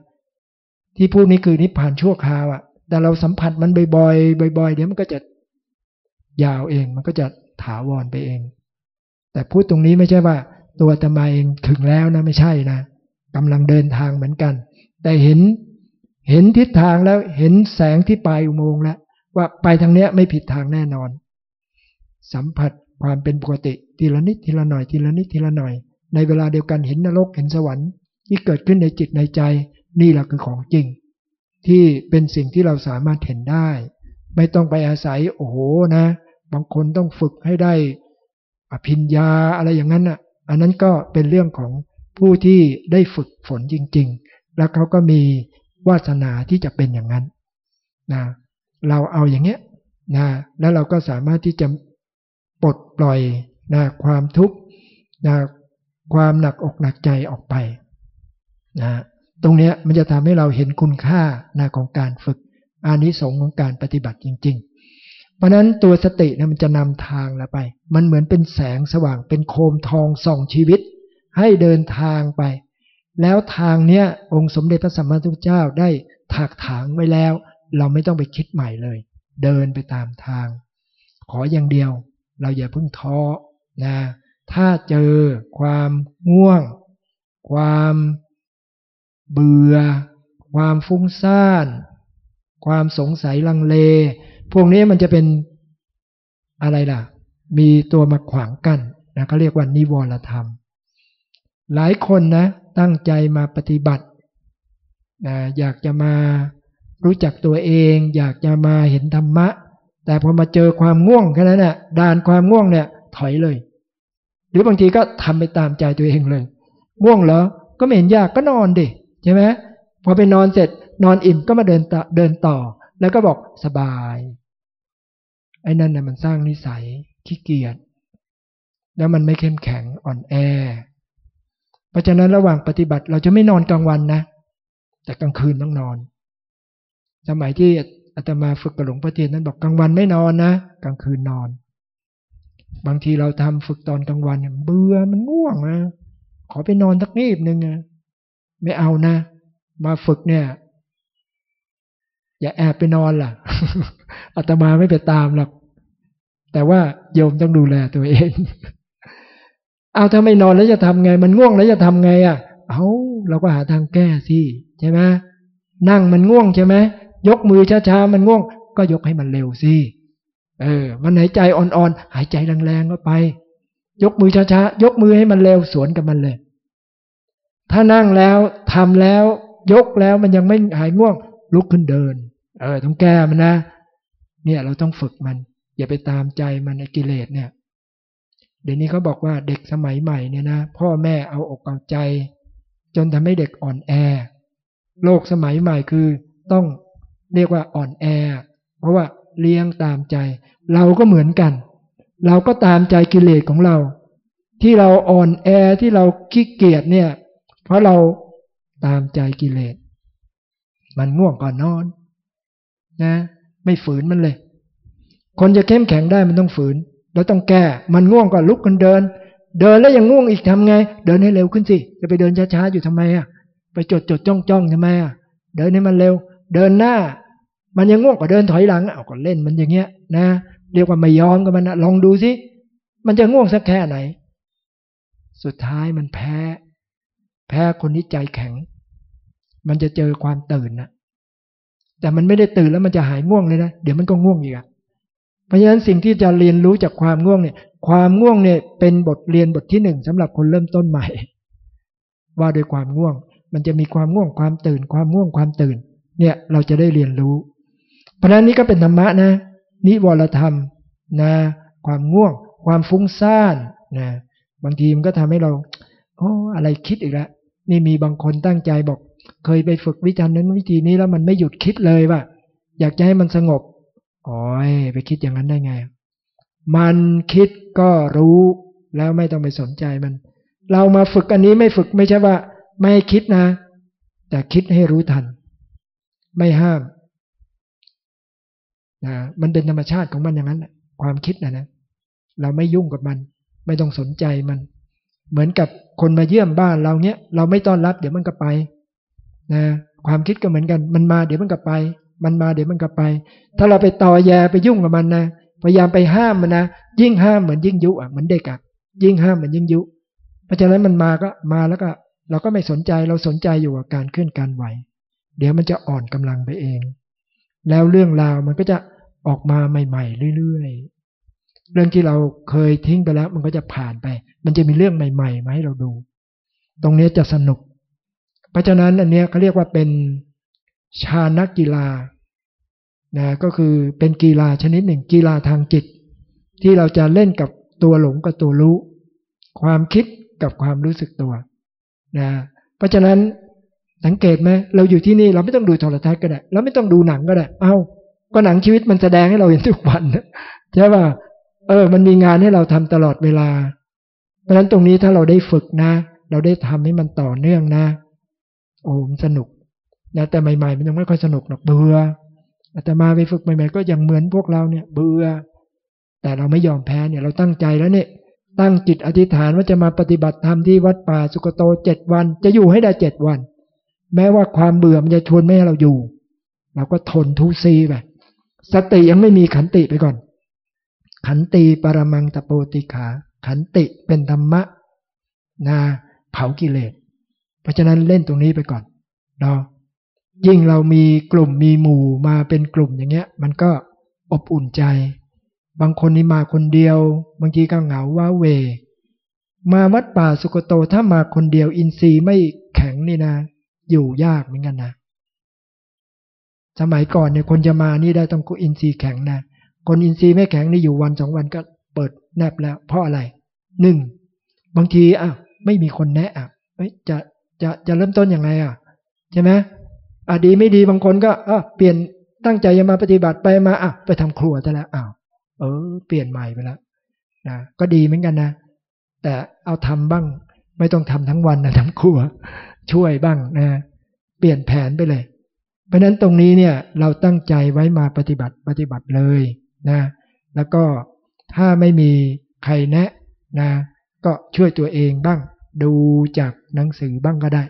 ที่พูดนี่คือนิพพานชั่วคราวอะ่ะ แต่เราสัมผัสมันบ่อยๆบ่อยๆเดี๋ยวมันก็จะยาวเอง มันก็จะถาวรไปเอง แต่พูดตรงนี้ไม่ใช่ว่า ตัวตมาเองถึงแล้วนะไม่ใช่นะกำลังเดินทางเหมือนกัน แต่เห็นเห็นทิศทางแล้วเห็นแสงที่ปลายอุโมงค์แล้ว ว่าไปทางเนี้ยไม่ผิดทางแน่นอน สัมผัสความเป็นปกติทีละนิดทีละหน่อยทีละนิดทีละหน่อย ในเวลาเดียวกันเห็นนรกเห็นสวรรค์ที่เกิดขึ้นในจิตในใจนี่แหละคือของจริง ที่เป็นสิ่งที่เราสามารถเห็นได้ ไม่ต้องไปอาศัยโอ้โหนะ บางคนต้องฝึกให้ได้อภิญญาอะไรอย่างนั้นอะอันนั้นก็เป็นเรื่องของผู้ที่ได้ฝึกฝนจริง ๆ แล้วเขาก็มีวาสนาที่จะเป็นอย่างนั้นนะ เราเอาอย่างเงี้ยนะแล้วเราก็สามารถที่จะปลดปล่อยนะความทุกข์นะความหนักอกหนักใจออกไปนะตรงเนี้ยมันจะทำให้เราเห็นคุณค่านะของการฝึกอานิสงส์ของการปฏิบัติจริง ๆ เพราะนั้นตัวสตินี่ยมันจะนำทางเราไป มันเหมือนเป็นแสงสว่างเป็นโคมทองส่องชีวิต ให้เดินทางไป แล้วทางเนี้ยองค์สมเด็จพระสัมมาสัมพุทธเจ้าได้ถากถางไว้แล้ว เราไม่ต้องไปคิดใหม่เลย เดินไปตามทาง ขออย่างเดียว เราอย่าเพิ่งท้อนะถ้าเจอความง่วง ความเบื่อ ความฟุ้งซ่าน ความสงสัยลังเล พวกนี้มันจะเป็นอะไรล่ะ มีตัวมาขวางกัน้นนะเขาเรียกว่านิวรธรรม หลายคนนะ ตั้งใจมาปฏิบัตินะอยากจะมา รู้จักตัวเอง อยากจะมาเห็นธรรมะ แต่พอมาเจอความง่วงแค่นั้นน่ะด่านความง่วงเนี่ยถอยเลย หรือบางทีก็ทำไปตามใจตัวเองเลย ง่วงเหรอก็ไม่เห็นยากก็นอนดิใช่ไหมพอไปนอนเสร็จนอนอิ่มก็มาเดินต่อเดินต่อ แล้วก็บอกสบาย ไอ้นั่นน่ะมันสร้างนิสัยขี้เกียจแล้วมันไม่เข้มแข็งอ่อนแอ เพราะฉะนั้นระหว่างปฏิบัติเราจะไม่นอนกลางวันนะ แต่กลางคืนต้องนอน สมัยที่อาตมาฝึกกับหลวงพ่อเทียนนั้นบอกกลางวันไม่นอนนะกลางคืนนอน บางทีเราทำฝึกตอนกลางวันเบื่อมันง่วงนะขอไปนอนสักนิดนึงนะไม่เอานะ มาฝึกเนี่ย อย่าแอบไปนอนล่ะอาตมาไม่ไปตามหรอกแต่ว่าโยมต้องดูแลตัวเอง เอาถ้าไม่นอนแล้วจะทำไง มันง่วงแล้วจะทำไงอะ เอาเราก็หาทางแก้สิใช่ไหมนั่งมันง่วงใช่ไหม ยกมือช้าๆมันง่วง ก็ยกให้มันเร็วสิเออ มันหายใจอ่อนๆหายใจแรงๆก็ไป ยกมือช้าๆยกมือให้มันเร็วสวนกับมันเลย ถ้านั่งแล้วทำแล้ว ยกแล้วมันยังไม่หายง่วง ลุกขึ้นเดิน เออ ต้องแก้มันนะ เนี่ยเราต้องฝึกมัน อย่าไปตามใจมันกิเลสเนี่ย เดี๋ยวนี้เขาบอกว่าเด็กสมัยใหม่เนี่ยนะพ่อแม่เอาอกเอาใจ จนทำให้เด็กอ่อนแอ โลกสมัยใหม่คือต้อง เรียกว่าอ่อนแอ เพราะว่าเลี้ยงตามใจ เราก็เหมือนกัน เราก็ตามใจกิเลสของเรา ที่เราอ่อนแอที่เราขี้เกียจเนี่ย เพราะเราตามใจกิเลส มันง่วงก่อนนอนนะ ไม่ฝืนมันเลย คนจะเข้มแข็งได้มันต้องฝืน แล้วต้องแก้ มันง่วงก่อนลุกกันเดิน เดินแล้วยังง่วงอีกทำไง เดินให้เร็วขึ้นสิ จะไปเดินช้าๆอยู่ทำไมอะ ไปจดจดจ้องจ้องทำไมอะ เดินให้มันเร็ว เดินหน้า มันยังง่วงกว่าเดินถอยหลังเอาก็เล่นมันอย่างเงี้ยนะเรียกว่าไม่ยอมกับมันนะลองดูสิมันจะง่วงสักแค่ไหน สุดท้ายมันแพ้ แพ้คนที่ใจแข็ง มันจะเจอความตื่นนะแต่มันไม่ได้ตื่นแล้วมันจะหายง่วงเลยนะเดี๋ยวมันก็ง่วงอีกอะเพราะฉะนั้นสิ่งที่จะเรียนรู้จากความง่วงเนี่ย ความง่วงเนี่ยเป็นบทเรียนบทที่หนึ่งสำหรับคนเริ่มต้นใหม่ ว่าโดยความง่วง มันจะมีความง่วงความตื่น ความง่วงความตื่น เนี่ยเราจะได้เรียนรู้ เพราะนั้นนี่ก็เป็นธรรมะนะ นิวรธรรมนะความง่วง ความฟุ้งซ่านนะบางทีมันก็ทำให้เราโอ้อะไรคิดอีกแล้วนี่มีบางคนตั้งใจบอก เคยไปฝึกวิจารณ์นั้นวิธีนี้แล้วมันไม่หยุดคิดเลยว่าอยากจะให้มันสงบอ๋อยไปคิดอย่างนั้นได้ไง มันคิดก็รู้แล้วไม่ต้องไปสนใจมัน เรามาฝึกอันนี้ไม่ฝึกไม่ใช่ว่า ไม่คิดนะ แต่คิดให้รู้ทัน ไม่ห้ามนะมันเป็นธรรมชาติของมันอย่างนั้นความคิดนะนะเราไม่ยุ่งกับมัน ไม่ต้องสนใจมัน เหมือนกับคนมาเยี่ยมบ้านเราเนี้ยเราไม่ต้อนรับ เดี๋ยวมันก็ไปนะความคิดก็เหมือนกัน มันมาเดี๋ยวมันก็ไป มันมาเดี๋ยวมันก็ไป ถ้าเราไปต่อแยไปยุ่งกับมันนะพยายามไปห้ามมันนะยิ่งห้ามเหมือนยิ่งยุอะเหมือนเด็กอะยิ่งห้ามเหมือนยิ่งยุ เพราะฉะนั้นมันมาก็มาแล้วก็ เราก็ไม่สนใจเราสนใจอยู่กับการเคลื่อนการไหว เดี๋ยวมันจะอ่อนกำลังไปเอง แล้วเรื่องราวมันก็จะออกมาใหม่ ๆ เรื่อยๆ เรื่องที่เราเคยทิ้งไปแล้วมันก็จะผ่านไป มันจะมีเรื่องใหม่ๆมาให้เราดู ตรงนี้จะสนุก เพราะฉะนั้นอันนี้เขาเรียกว่าเป็นชานักกีฬานะก็คือเป็นกีฬาชนิดหนึ่ง กีฬาทางจิต ที่เราจะเล่นกับตัวหลงกับตัวรู้ ความคิดกับความรู้สึกตัวนะเพราะฉะนั้น สังเกตไหมเราอยู่ที่นี่เราไม่ต้องดูโทรทัศน์ก็ได้เราไม่ต้องดูหนังก็ได้ เอา้าก็หนังชีวิตมันแสดงให้เราเห็นทุกวันใช่ป่ะเออ มันมีงานให้เราทำตลอดเวลา เพราะฉะนั้นตรงนี้ถ้าเราได้ฝึกนะ เราได้ทำให้มันต่อเนื่องนะ โอ้มันสนุกนะแต่ใหม่ๆมันยังไม่ค่อยสนุกหรอกเบื่อแต่มาไปฝึกใหม่ๆก็ยังเหมือนพวกเราเนี่ย เบื่อแต่เราไม่ยอมแพ้เนี่ยเราตั้งใจแล้วเนี่ย ตั้งจิตอธิษฐานว่าจะมาปฏิบัติธรรมที่วัดป่าสุกโตเจ็ดวัน จะอยู่ให้ได้เจ็ดวัน แม้ว่าความเบื่อมันจะชวนไม่ให้เราอยู่เราก็ทนทุซีไปสติยังไม่มีขันติไปก่อน ขันติปรมังตะโปติขา ขันติเป็นธรรมะนาเผากิเลส เพราะฉะนั้นเล่นตรงนี้ไปก่อนเนาะยิ่งเรามีกลุ่มมีหมู่มาเป็นกลุ่มอย่างเงี้ย มันก็อบอุ่นใจ บางคนนี่มาคนเดียว บางทีก็เหงาว้าเว มาวัดป่าสุกโตถ้ามาคนเดียวอินทรีย์ไม่แข็งนี่นะ อยู่ยากเหมือนกันนะ สมัยก่อนเนี่ยคนจะมานี่ได้ต้องอินทรีย์แข็งนะ คนอินทรีย์ไม่แข็งนี่อยู่วันสองวันก็เปิดแนบแล้ว เพราะอะไรหนึ่งบางทีอะไม่มีคนแนะอะจะจะจะเริ่มต้นยังไงอะใช่ไหมอะดีไม่ดีบางคนก็อะเปลี่ยนตั้งใจจะมาปฏิบัติไปมาอะไปทำครัวซะแล้วอ้าวเออ เปลี่ยนใหม่ไปแล้วนะก็ดีเหมือนกันนะ แต่เอาทำบ้าง ไม่ต้องทำทั้งวันนะทำครัว ช่วยบ้างนะ เปลี่ยนแผนไปเลย เพราะนั้นตรงนี้เนี่ยเราตั้งใจไว้มาปฏิบัติปฏิบัติเลยนะ แล้วก็ถ้าไม่มีใครแนะนะ ก็ช่วยตัวเองบ้าง ดูจากหนังสือบ้างก็ได้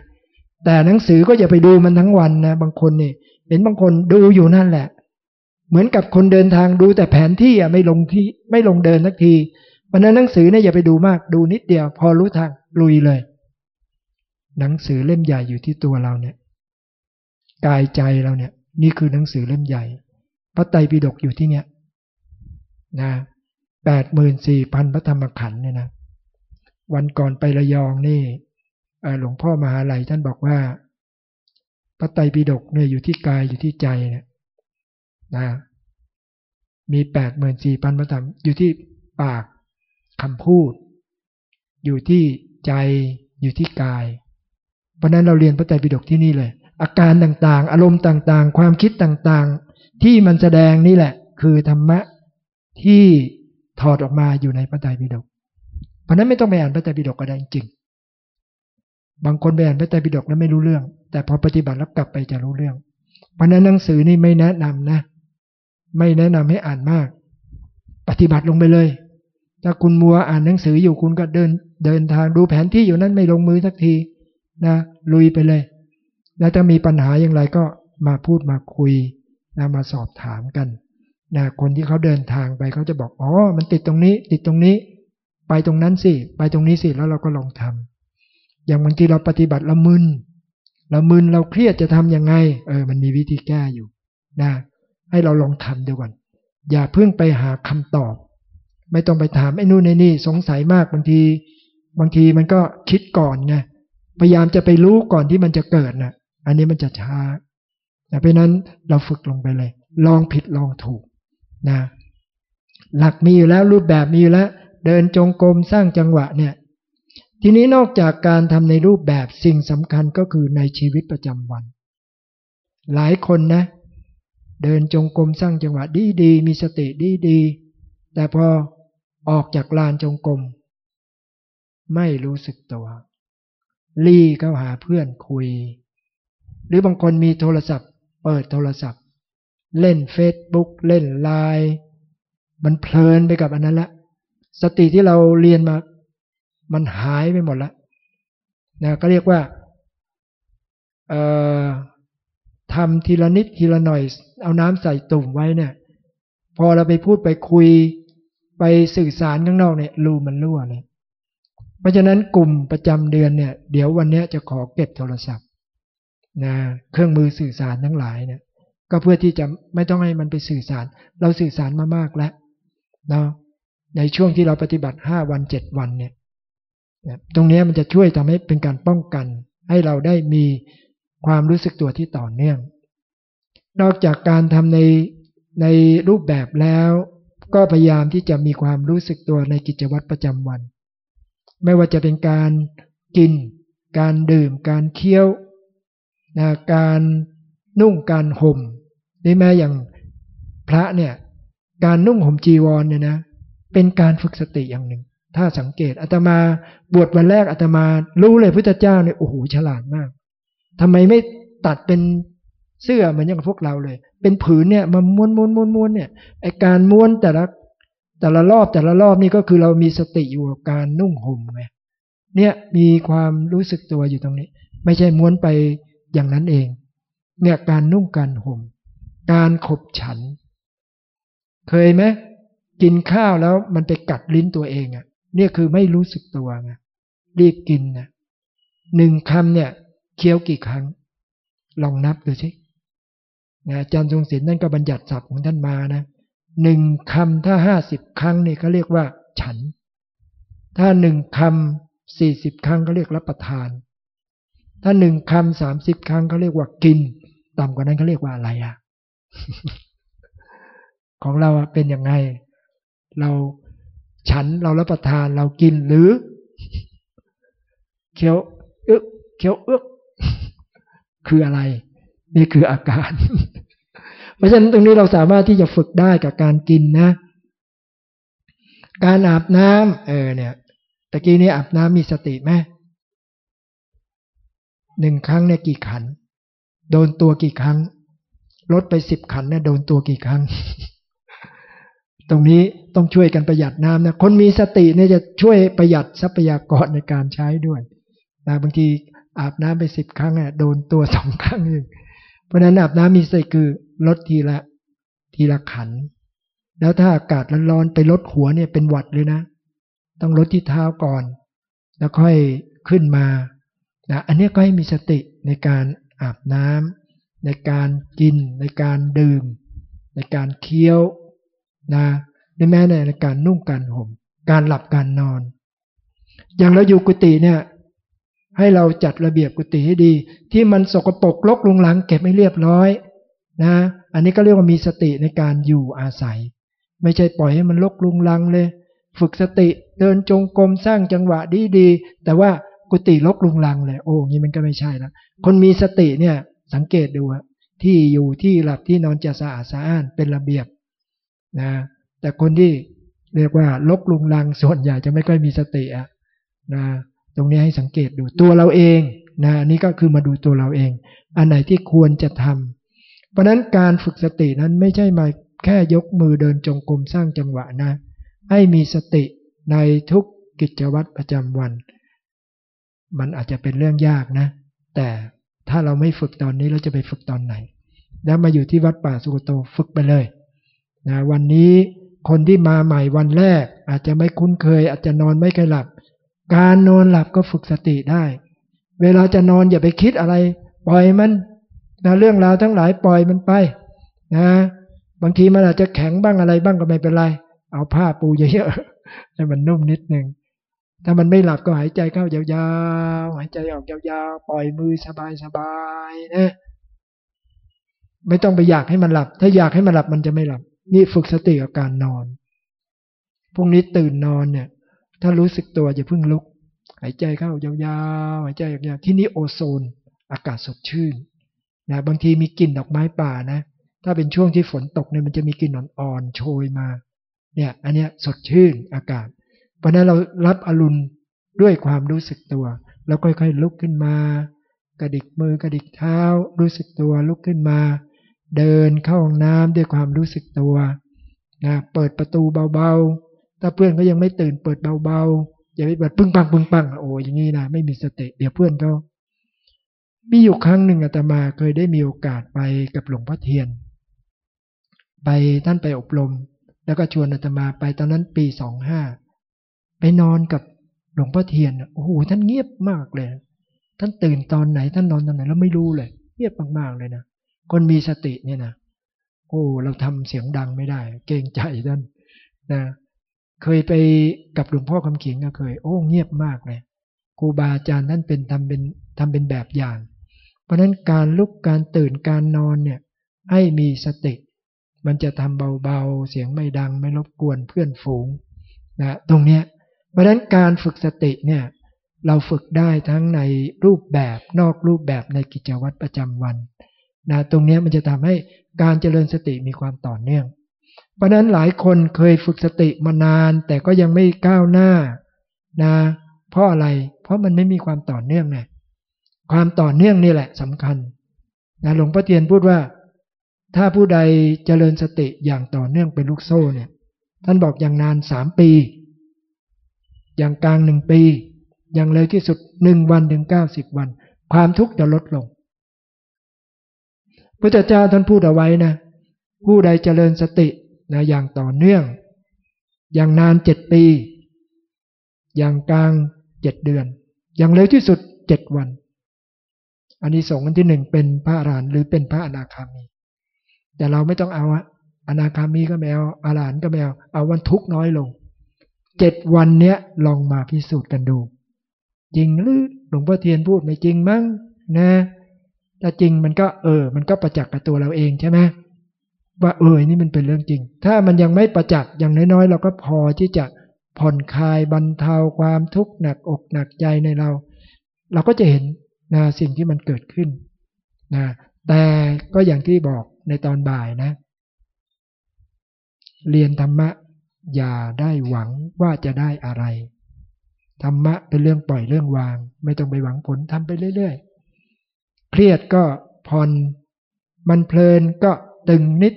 แต่หนังสือก็อย่าไปดูมันทั้งวันนะ บางคนเนี่ยเห็นบางคนดูอยู่นั่นแหละ เหมือนกับคนเดินทางดูแต่แผนที่อะไม่ลงที่ไม่ลงเดินสักทีเพราะนั้นหนังสือเนี่ยอย่าไปดูมากดูนิดเดียว พอรู้ทางลุยเลย หนังสือเล่มใหญ่อยู่ที่ตัวเราเนี่ย กายใจเราเนี่ย นี่คือหนังสือเล่มใหญ่ พระไตรปิฎกอยู่ที่เนี่ยนะแปดหมื่นสี่พันพระธรรมขันธ์เนี่ยนะ วันก่อนไประยองนี่หลวงพ่อมหาลัยท่านบอกว่า พระไตรปิฎกเนี่ยอยู่ที่กายอยู่ที่ใจเนี่ยนะมีแปดหมื่นสี่พันพระธรรมอยู่ที่ปากคำพูด อยู่ที่ใจอยู่ที่กาย เพราะนั้นเราเรียนพระไตรปิฎกที่นี่เลย อาการต่างๆ อารมณ์ต่างๆ ความคิดต่างๆ ที่มันแสดงนี่แหละ คือธรรมะที่ถอดออกมาอยู่ในพระไตรปิฎกเพราะนั้นไม่ต้องไปอ่านพระไตรปิฎกก็ได้จริงบางคนไปอ่านพระไตรปิฎกแล้วไม่รู้เรื่อง แต่พอปฏิบัติแล้วกลับไปจะรู้เรื่อง เพราะนั้นหนังสือนี่ไม่แนะนำนะ ไม่แนะนำให้อ่านมาก ปฏิบัติลงไปเลย ถ้าคุณมัวอ่านหนังสืออยู่คุณก็เดินเดินทางดูแผนที่อยู่นั้นไม่ลงมือสักที นะลุยไปเลย แล้วถ้ามีปัญหาอย่างไรก็มาพูดมาคุยนะมาสอบถามกันนะคนที่เขาเดินทางไปเขาจะบอกอ๋อมันติดตรงนี้ ติดตรงนี้ ไปตรงนั้นสิไปตรงนี้สิแล้วเราก็ลองทำอย่างบางทีเราปฏิบัติละมึนเรามึนเราเครียดจะทํำยังไง เออ มันมีวิธีแก้อยู่นะให้เราลองทำดูก่อนอย่าเพิ่งไปหาคำตอบ ไม่ต้องไปถามไอ้นู่นไอ้นี่สงสัยมากบางที บางทีมันก็คิดก่อนไง พยายามจะไปรู้ก่อนที่มันจะเกิดนะอันนี้มันจะช้าเพราะนั้นเราฝึกลงไปเลย ลองผิดลองถูกนะ หลักมีอยู่แล้วรูปแบบมีอยู่แล้ว เดินจงกรมสร้างจังหวะเนี่ย ทีนี้นอกจากการทำในรูปแบบสิ่งสำคัญก็คือในชีวิตประจำวัน หลายคนนะ เดินจงกรมสร้างจังหวะดีดีมีสติดีดีแต่พอออกจากลานจงกรมไม่รู้สึกตัว รีเข้าหาเพื่อนคุย หรือบางคนมีโทรศัพท์ เปิดโทรศัพท์ เล่นเฟซบุ๊กเล่นไลน์มันเพลินไปกับอันนั้นละ สติที่เราเรียนมา มันหายไปหมดแล้วนะก็เรียกว่าทำทีละนิดทีละหน่อย เอาน้ำใส่ตุ่มไว้เนี่ย พอเราไปพูดไปคุยไปสื่อสารข้างนอกเนี่ยรูมันรั่วเลย เพราะฉะนั้นกลุ่มประจำเดือนเนี่ย เดี๋ยววันนี้จะขอเก็บโทรศัพท์นะเครื่องมือสื่อสารทั้งหลายเนี่ยก็เพื่อที่จะไม่ต้องให้มันไปสื่อสาร เราสื่อสารมามากแล้วเนาะในช่วงที่เราปฏิบัติห้าวันเจ็ดวันเนี่ยตรงนี้มันจะช่วยทำให้เป็นการป้องกัน ให้เราได้มีความรู้สึกตัวที่ต่อเนื่อง นอกจากการทำในในรูปแบบแล้ว ก็พยายามที่จะมีความรู้สึกตัวในกิจวัตรประจำวัน ไม่ว่าจะเป็นการกิน การดื่ม การเคี้ยวนะการนุ่งการห่มนี่แม้อย่างพระเนี่ยการนุ่งห่มจีวรเนี่ยนะเป็นการฝึกสติอย่างหนึ่ง ถ้าสังเกตอาตมาบวชวันแรกอาตมารู้เลยพุทธเจ้าเนี่ยโอ้โหฉลาดมากทำไมไม่ตัดเป็นเสื้อเหมือนอย่างพวกเราเลย เป็นผืนเนี่ยมาม้วนม้วนม้วนม้วนเนี่ยไอการม้วนแต่ละ แต่ละรอบแต่ละรอบนี่ก็คือเรามีสติอยู่กับการนุ่งห่มไงเนี่ยมีความรู้สึกตัวอยู่ตรงนี้ ไม่ใช่ม้วนไปอย่างนั้นเอง เนี่ยการนุ่งการห่ม การขบฉัน เคยไหมกินข้าวแล้วมันไปกัดลิ้นตัวเองอะ่ะ เนี่ยคือไม่รู้สึกตัวไงรีบกินนะหนึ่งคำเนี่ยเคี้ยวกี่ครั้ง ลองนับดูสิอาจารย์ทรงศิลป์นั่นก็บัญญัติศัพท์ของท่านมานะ หนึ่งคำถ้าห้าสิบครั้งนี่เขาเรียกว่า ฉัน ถ้าหนึ่งคำสี่สิบครั้งเขาเรียกรับประทาน ถ้าหนึ่งคำสามสิบครั้งเขาเรียกว่ากิน ต่ำกว่านั้นเขาเรียกว่าอะไรอะ ของเราเป็นยังไง เราฉันเรารับประทานเรากินหรือ เคี้ยวเอ๊ะเคี้ยวเอ๊ะคืออะไร นี่คืออาการ เพราะฉะนั้นตรงนี้เราสามารถที่จะฝึกได้กับการกินนะ การอาบน้ำเออเนี่ยตะกี้นี้อาบน้ำมีสติไหมหนึ่งครั้งเนี่ยกี่ขัน โดนตัวกี่ครั้ง ลดไปสิบขันเนี่ยโดนตัวกี่ครั้ง ตรงนี้ต้องช่วยกันประหยัดน้ำนะ คนมีสติเนี่ยจะช่วยประหยัดทรัพยากรในการใช้ด้วยนะบางทีอาบน้ำไปสิบครั้งอะโดนตัวสองครั้งเองเพราะนั้นอาบน้ำมีสติคือ ลดทีละ ทีละขัน แล้วถ้าอากาศร้อนๆไปลดหัวเนี่ยเป็นหวัดเลยนะ ต้องลดที่เท้าก่อน แล้วค่อยขึ้นมานะอันนี้ก็ให้มีสติในการอาบน้ำในการกิน ในการดื่ม ในการเคี้ยวนะในแม้ในการนุ่งการห่ม การหลับการนอน อย่างเราอยู่กุฏิเนี่ยให้เราจัดระเบียบกุฏิให้ดี ที่มันสกปรกลกลุงลังเก็บไม่เรียบร้อย นะ อันนี้ก็เรียกว่ามีสติในการอยู่อาศัย ไม่ใช่ปล่อยให้มันลกลุงลังเลย ฝึกสติเดินจงกรมสร้างจังหวะดีดีแต่ว่ากุฏิลกลุงลังเลยโอ้ยมันก็ไม่ใช่ล้วคนมีสติเนี่ยสังเกตดูที่อยู่ที่หลับที่นอนจะสะอาดสะอ้านเป็นระเบียบนะแต่คนที่เรียกว่าลกลุงลังส่วนใหญ่จะไม่ค่อยมีสติอะนะตรงนี้ให้สังเกตดูตัวเราเองนะนี่ก็คือมาดูตัวเราเอง อันไหนที่ควรจะทำ เพราะนั้นการฝึกสตินั้นไม่ใช่มาแค่ยกมือเดินจงกรมสร้างจังหวะนะ ให้มีสติในทุกกิจวัตรประจำวัน มันอาจจะเป็นเรื่องยากนะ แต่ถ้าเราไม่ฝึกตอนนี้เราจะไปฝึกตอนไหน แล้วมาอยู่ที่วัดป่าสุกโตฝึกไปเลยนะวันนี้คนที่มาใหม่วันแรก อาจจะไม่คุ้นเคย อาจจะนอนไม่เคยหลับ การนอนหลับก็ฝึกสติได้ เวลาจะนอนอย่าไปคิดอะไร ปล่อยมัน นะเรื่องราวทั้งหลายปล่อยมันไปนะบางทีมันอาจจะแข็งบ้างอะไรบ้างก็ไม่เป็นไร เอาผ้าปูเยอะๆให้มันนุ่มนิดหนึ่งถ้ามันไม่หลับก็หายใจเข้ายาวๆหายใจออกยาวๆปล่อยมือสบายๆนะไม่ต้องไปอยากให้มันหลับ ถ้าอยากให้มันหลับมันจะไม่หลับ นี่ฝึกสติกับการนอนพรุ่งนี้ตื่นนอนเนี่ย ถ้ารู้สึกตัวอย่าเพิ่งลุก หายใจเข้ายาวๆหายใจออกยาวๆที่นี่โอโซน อากาศสดชื่น นะบางทีมีกลิ่นดอกไม้ป่านะถ้าเป็นช่วงที่ฝนตกเนี่ยมันจะมีกลิ่นอ่อนๆโชยมาเนี่ยอันเนี้ยสดชื่นอากาศ เพราะนั้นเรารับอรุณด้วยความรู้สึกตัว แล้วค่อยๆลุกขึ้นมา กระดิกมือกระดิกเท้า รู้สึกตัวลุกขึ้นมา เดินเข้าห้องน้ำด้วยความรู้สึกตัวนะเปิดประตูเบาๆ ถ้าเพื่อนก็ยังไม่ตื่นเปิดเบาๆอย่าไปเปิดปึ้งปังปึ้งปังโอ้อย่างนี้นะไม่มีสติเดี๋ยวเพื่อนก็ มีอยู่ครั้งหนึ่งอาตมาเคยได้มีโอกาสไปกับหลวงพ่อเทียน ไปท่านไปอบรม แล้วก็ชวนอาตมาไปตอนนั้นปีสองห้าไปนอนกับหลวงพ่อเทียนโอ้โหท่านเงียบมากเลย ท่านตื่นตอนไหนท่านนอนตอนไหนแล้วไม่รู้เลย เงียบมากๆเลยนะคนมีสติเนี่ยนะโอ้เราทำเสียงดังไม่ได้ เกรงใจท่านนะเคยไปกับหลวงพ่อคำเขียงก็เคย โอ้เงียบมากเลยครูบาอาจารย์ท่านเป็นทำเป็นทำเป็นแบบอย่าง เพราะนั้นการลุกการตื่นการนอนเนี่ยให้มีสติ มันจะทำเบาๆ เสียงไม่ดังไม่รบกวนเพื่อนฝูงนะตรงเนี้ยเพราะนั้นการฝึกสติเนี่ยเราฝึกได้ทั้งในรูปแบบนอกรูปแบบในกิจวัตรประจำวันนะตรงนี้มันจะทำให้การเจริญสติมีความต่อเนื่อง เพราะนั้นหลายคนเคยฝึกสติมานาน แต่ก็ยังไม่ก้าวหน้านะเพราะอะไร เพราะมันไม่มีความต่อเนื่องไง ความต่อเนื่องนี่แหละสำคัญนะหลวงพ่อเทียนพูดว่า ถ้าผู้ใดเจริญสติอย่างต่อเนื่องเป็นลูกโซ่เนี่ยท่านบอกอย่างนานสามปี อย่างกลางหนึ่งปี อย่างเลยที่สุดหนึ่งวันถึงเก้าสิบวัน ความทุกข์จะลดลงพระเจ้าท่านพูดเอาไว้นะ ผู้ใดเจริญสตินะอย่างต่อเนื่อง อย่างนานเจ็ดปี อย่างกลางเจ็ดเดือน อย่างเร็วที่สุดเจ็ดวัน อันนี้สองอันที่หนึ่งเป็นพระอรหันต์หรือเป็นพระอนาคามี แต่เราไม่ต้องเอาอะอนาคามีก็ไม่เอาอรหันต์ก็ไม่เอาเอาวันทุกน้อยลงเจ็ดวันเนี้ยลองมาพิสูจน์กันดู จริงหรือหลวงพ่อเทียนพูดไม่จริงมั้งนะถ้าจริงมันก็เออ มันก็ประจักษ์กับตัวเราเองใช่ไหมว่าเออนี่มันเป็นเรื่องจริง ถ้ามันยังไม่ประจักษ์อย่างน้อยๆ เราก็พอที่จะผ่อนคลายบรรเทาความทุกข์หนักอกหนักใจในเรา เราก็จะเห็น นะสิ่งที่มันเกิดขึ้นนะแต่ก็อย่างที่บอกในตอนบ่ายนะ เรียนธรรมะอย่าได้หวังว่าจะได้อะไร ธรรมะเป็นเรื่องปล่อยเรื่องวาง ไม่ต้องไปหวังผลทำไปเรื่อยๆ เครียดก็ผ่อนมันเพลินก็ตึงนิด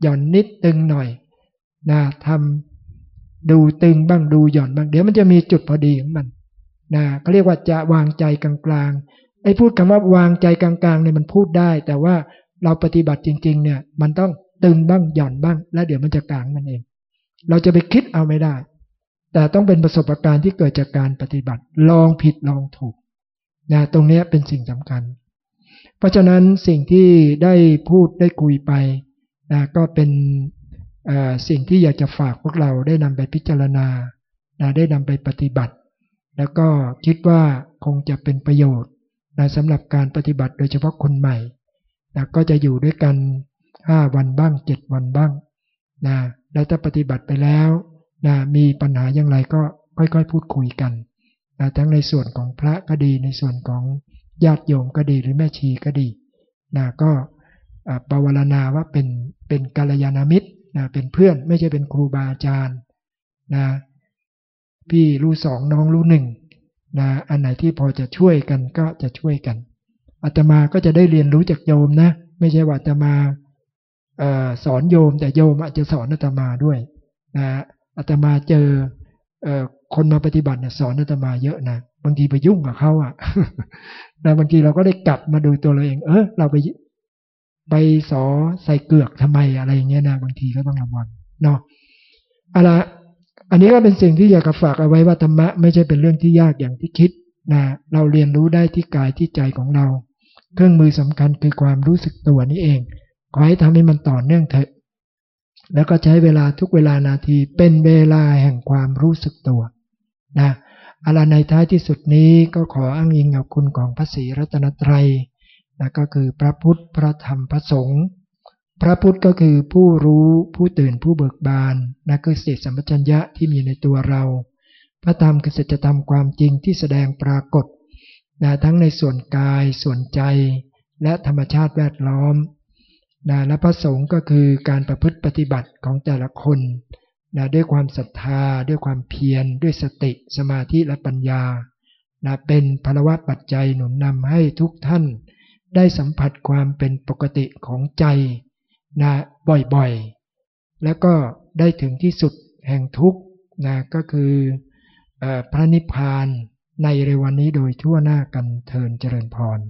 หย่อนนิดตึงหน่อยนะทำดูตึงบ้างดูหย่อนบ้าง เดี๋ยวมันจะมีจุดพอดีของมัน นะเขาเรียกว่าจะวางใจกลางๆไอ้พูดคำว่าวางใจกลางๆเนี่ยมันพูดได้ แต่ว่าเราปฏิบัติจริง ๆ เนี่ย มันต้องตึงบ้างหย่อนบ้าง แล้วเดี๋ยวมันจะกลางมันเอง เราจะไปคิดเอาไม่ได้ แต่ต้องเป็นประสบการณ์ที่เกิดจากการปฏิบัติ ลองผิดลองถูกนะตรงนี้เป็นสิ่งสำคัญ เพราะฉะนั้นสิ่งที่ได้พูดได้คุยไปนะก็เป็นสิ่งที่อยากจะฝากพวกเราได้นำไปพิจารณานะได้นำไปปฏิบัติ แล้วก็คิดว่าคงจะเป็นประโยชน์นะสำหรับการปฏิบัติโดยเฉพาะคนใหม่นะก็จะอยู่ด้วยกัน 5 วันบ้าง 7 วันบ้างนะแล้วถ้าปฏิบัติไปแล้วนะมีปัญหาอย่างไรก็ค่อยๆ พูดคุยกันนะทั้งในส่วนของพระก็ดีในส่วนของญาติโยมก็ดีหรือแม่ชีก็ดีนะก็ปวารณาว่าเป็นเป็นกัลยาณมิตรนะเป็นเพื่อนไม่ใช่เป็นครูบาอาจารย์นะ พี่รู้สองน้องรู้หนึ่งนะอันไหนที่พอจะช่วยกันก็จะช่วยกันอาตมาก็จะได้เรียนรู้จากโยมนะ ไม่ใช่ว่าอาตมาสอนโยมแต่โยมอาจจะสอนอาตมาด้วยนะอาตมาเจอคนมาปฏิบัติเนี่ยสอนอาตมาเยอะนะบางทีไปยุ่งกับเขาอะแต่บางทีเราก็ได้กลับมาดูตัวเราเอง เออเราไปไปสอใส่เกือกทำไมอะไรอย่างเงี้ยนะบางทีก็ต้องระวังเนาะอะละ อันนี้ก็เป็นสิ่งที่อยากจะฝากเอาไว้ว่าธรรมะไม่ใช่เป็นเรื่องที่ยากอย่างที่คิดนะเราเรียนรู้ได้ที่กายที่ใจของเรา เครื่องมือสำคัญคือความรู้สึกตัวนี้เองขอให้ทำให้มันต่อเนื่องเถอะแล้วก็ใช้เวลาทุกเวลานาทีเป็นเวลาแห่งความรู้สึกตัวนะอะไรในท้ายที่สุดนี้ก็ขออ้างอิงเอาคุณของพระศรีรัตนตรัยนะก็คือพระพุทธพระธรรมพระสงฆ์ พระพุทธก็คือผู้รู้ผู้ตื่นผู้เบิกบานนะคือสติสัมปชัญญะที่มีในตัวเรา พระธรรมคือสัจธรรมความจริงที่แสดงปรากฏนะทั้งในส่วนกายส่วนใจ และธรรมชาติแวดล้อมนะและพระสงฆ์ก็คือการประพฤติปฏิบัติของแต่ละคนนะด้วยความศรัทธา ด้วยความเพียร ด้วยสติ สมาธิและปัญญานะเป็นพลวัตปัจจัยหนุนนำให้ทุกท่าน ได้สัมผัสความเป็นปกติของใจ นะบ่อยๆ แล้วก็ได้ถึงที่สุดแห่งทุกข์นะก็คืออพระนิพพานในเรวันนี้โดยทั่วหน้ากันเทินเจริญพร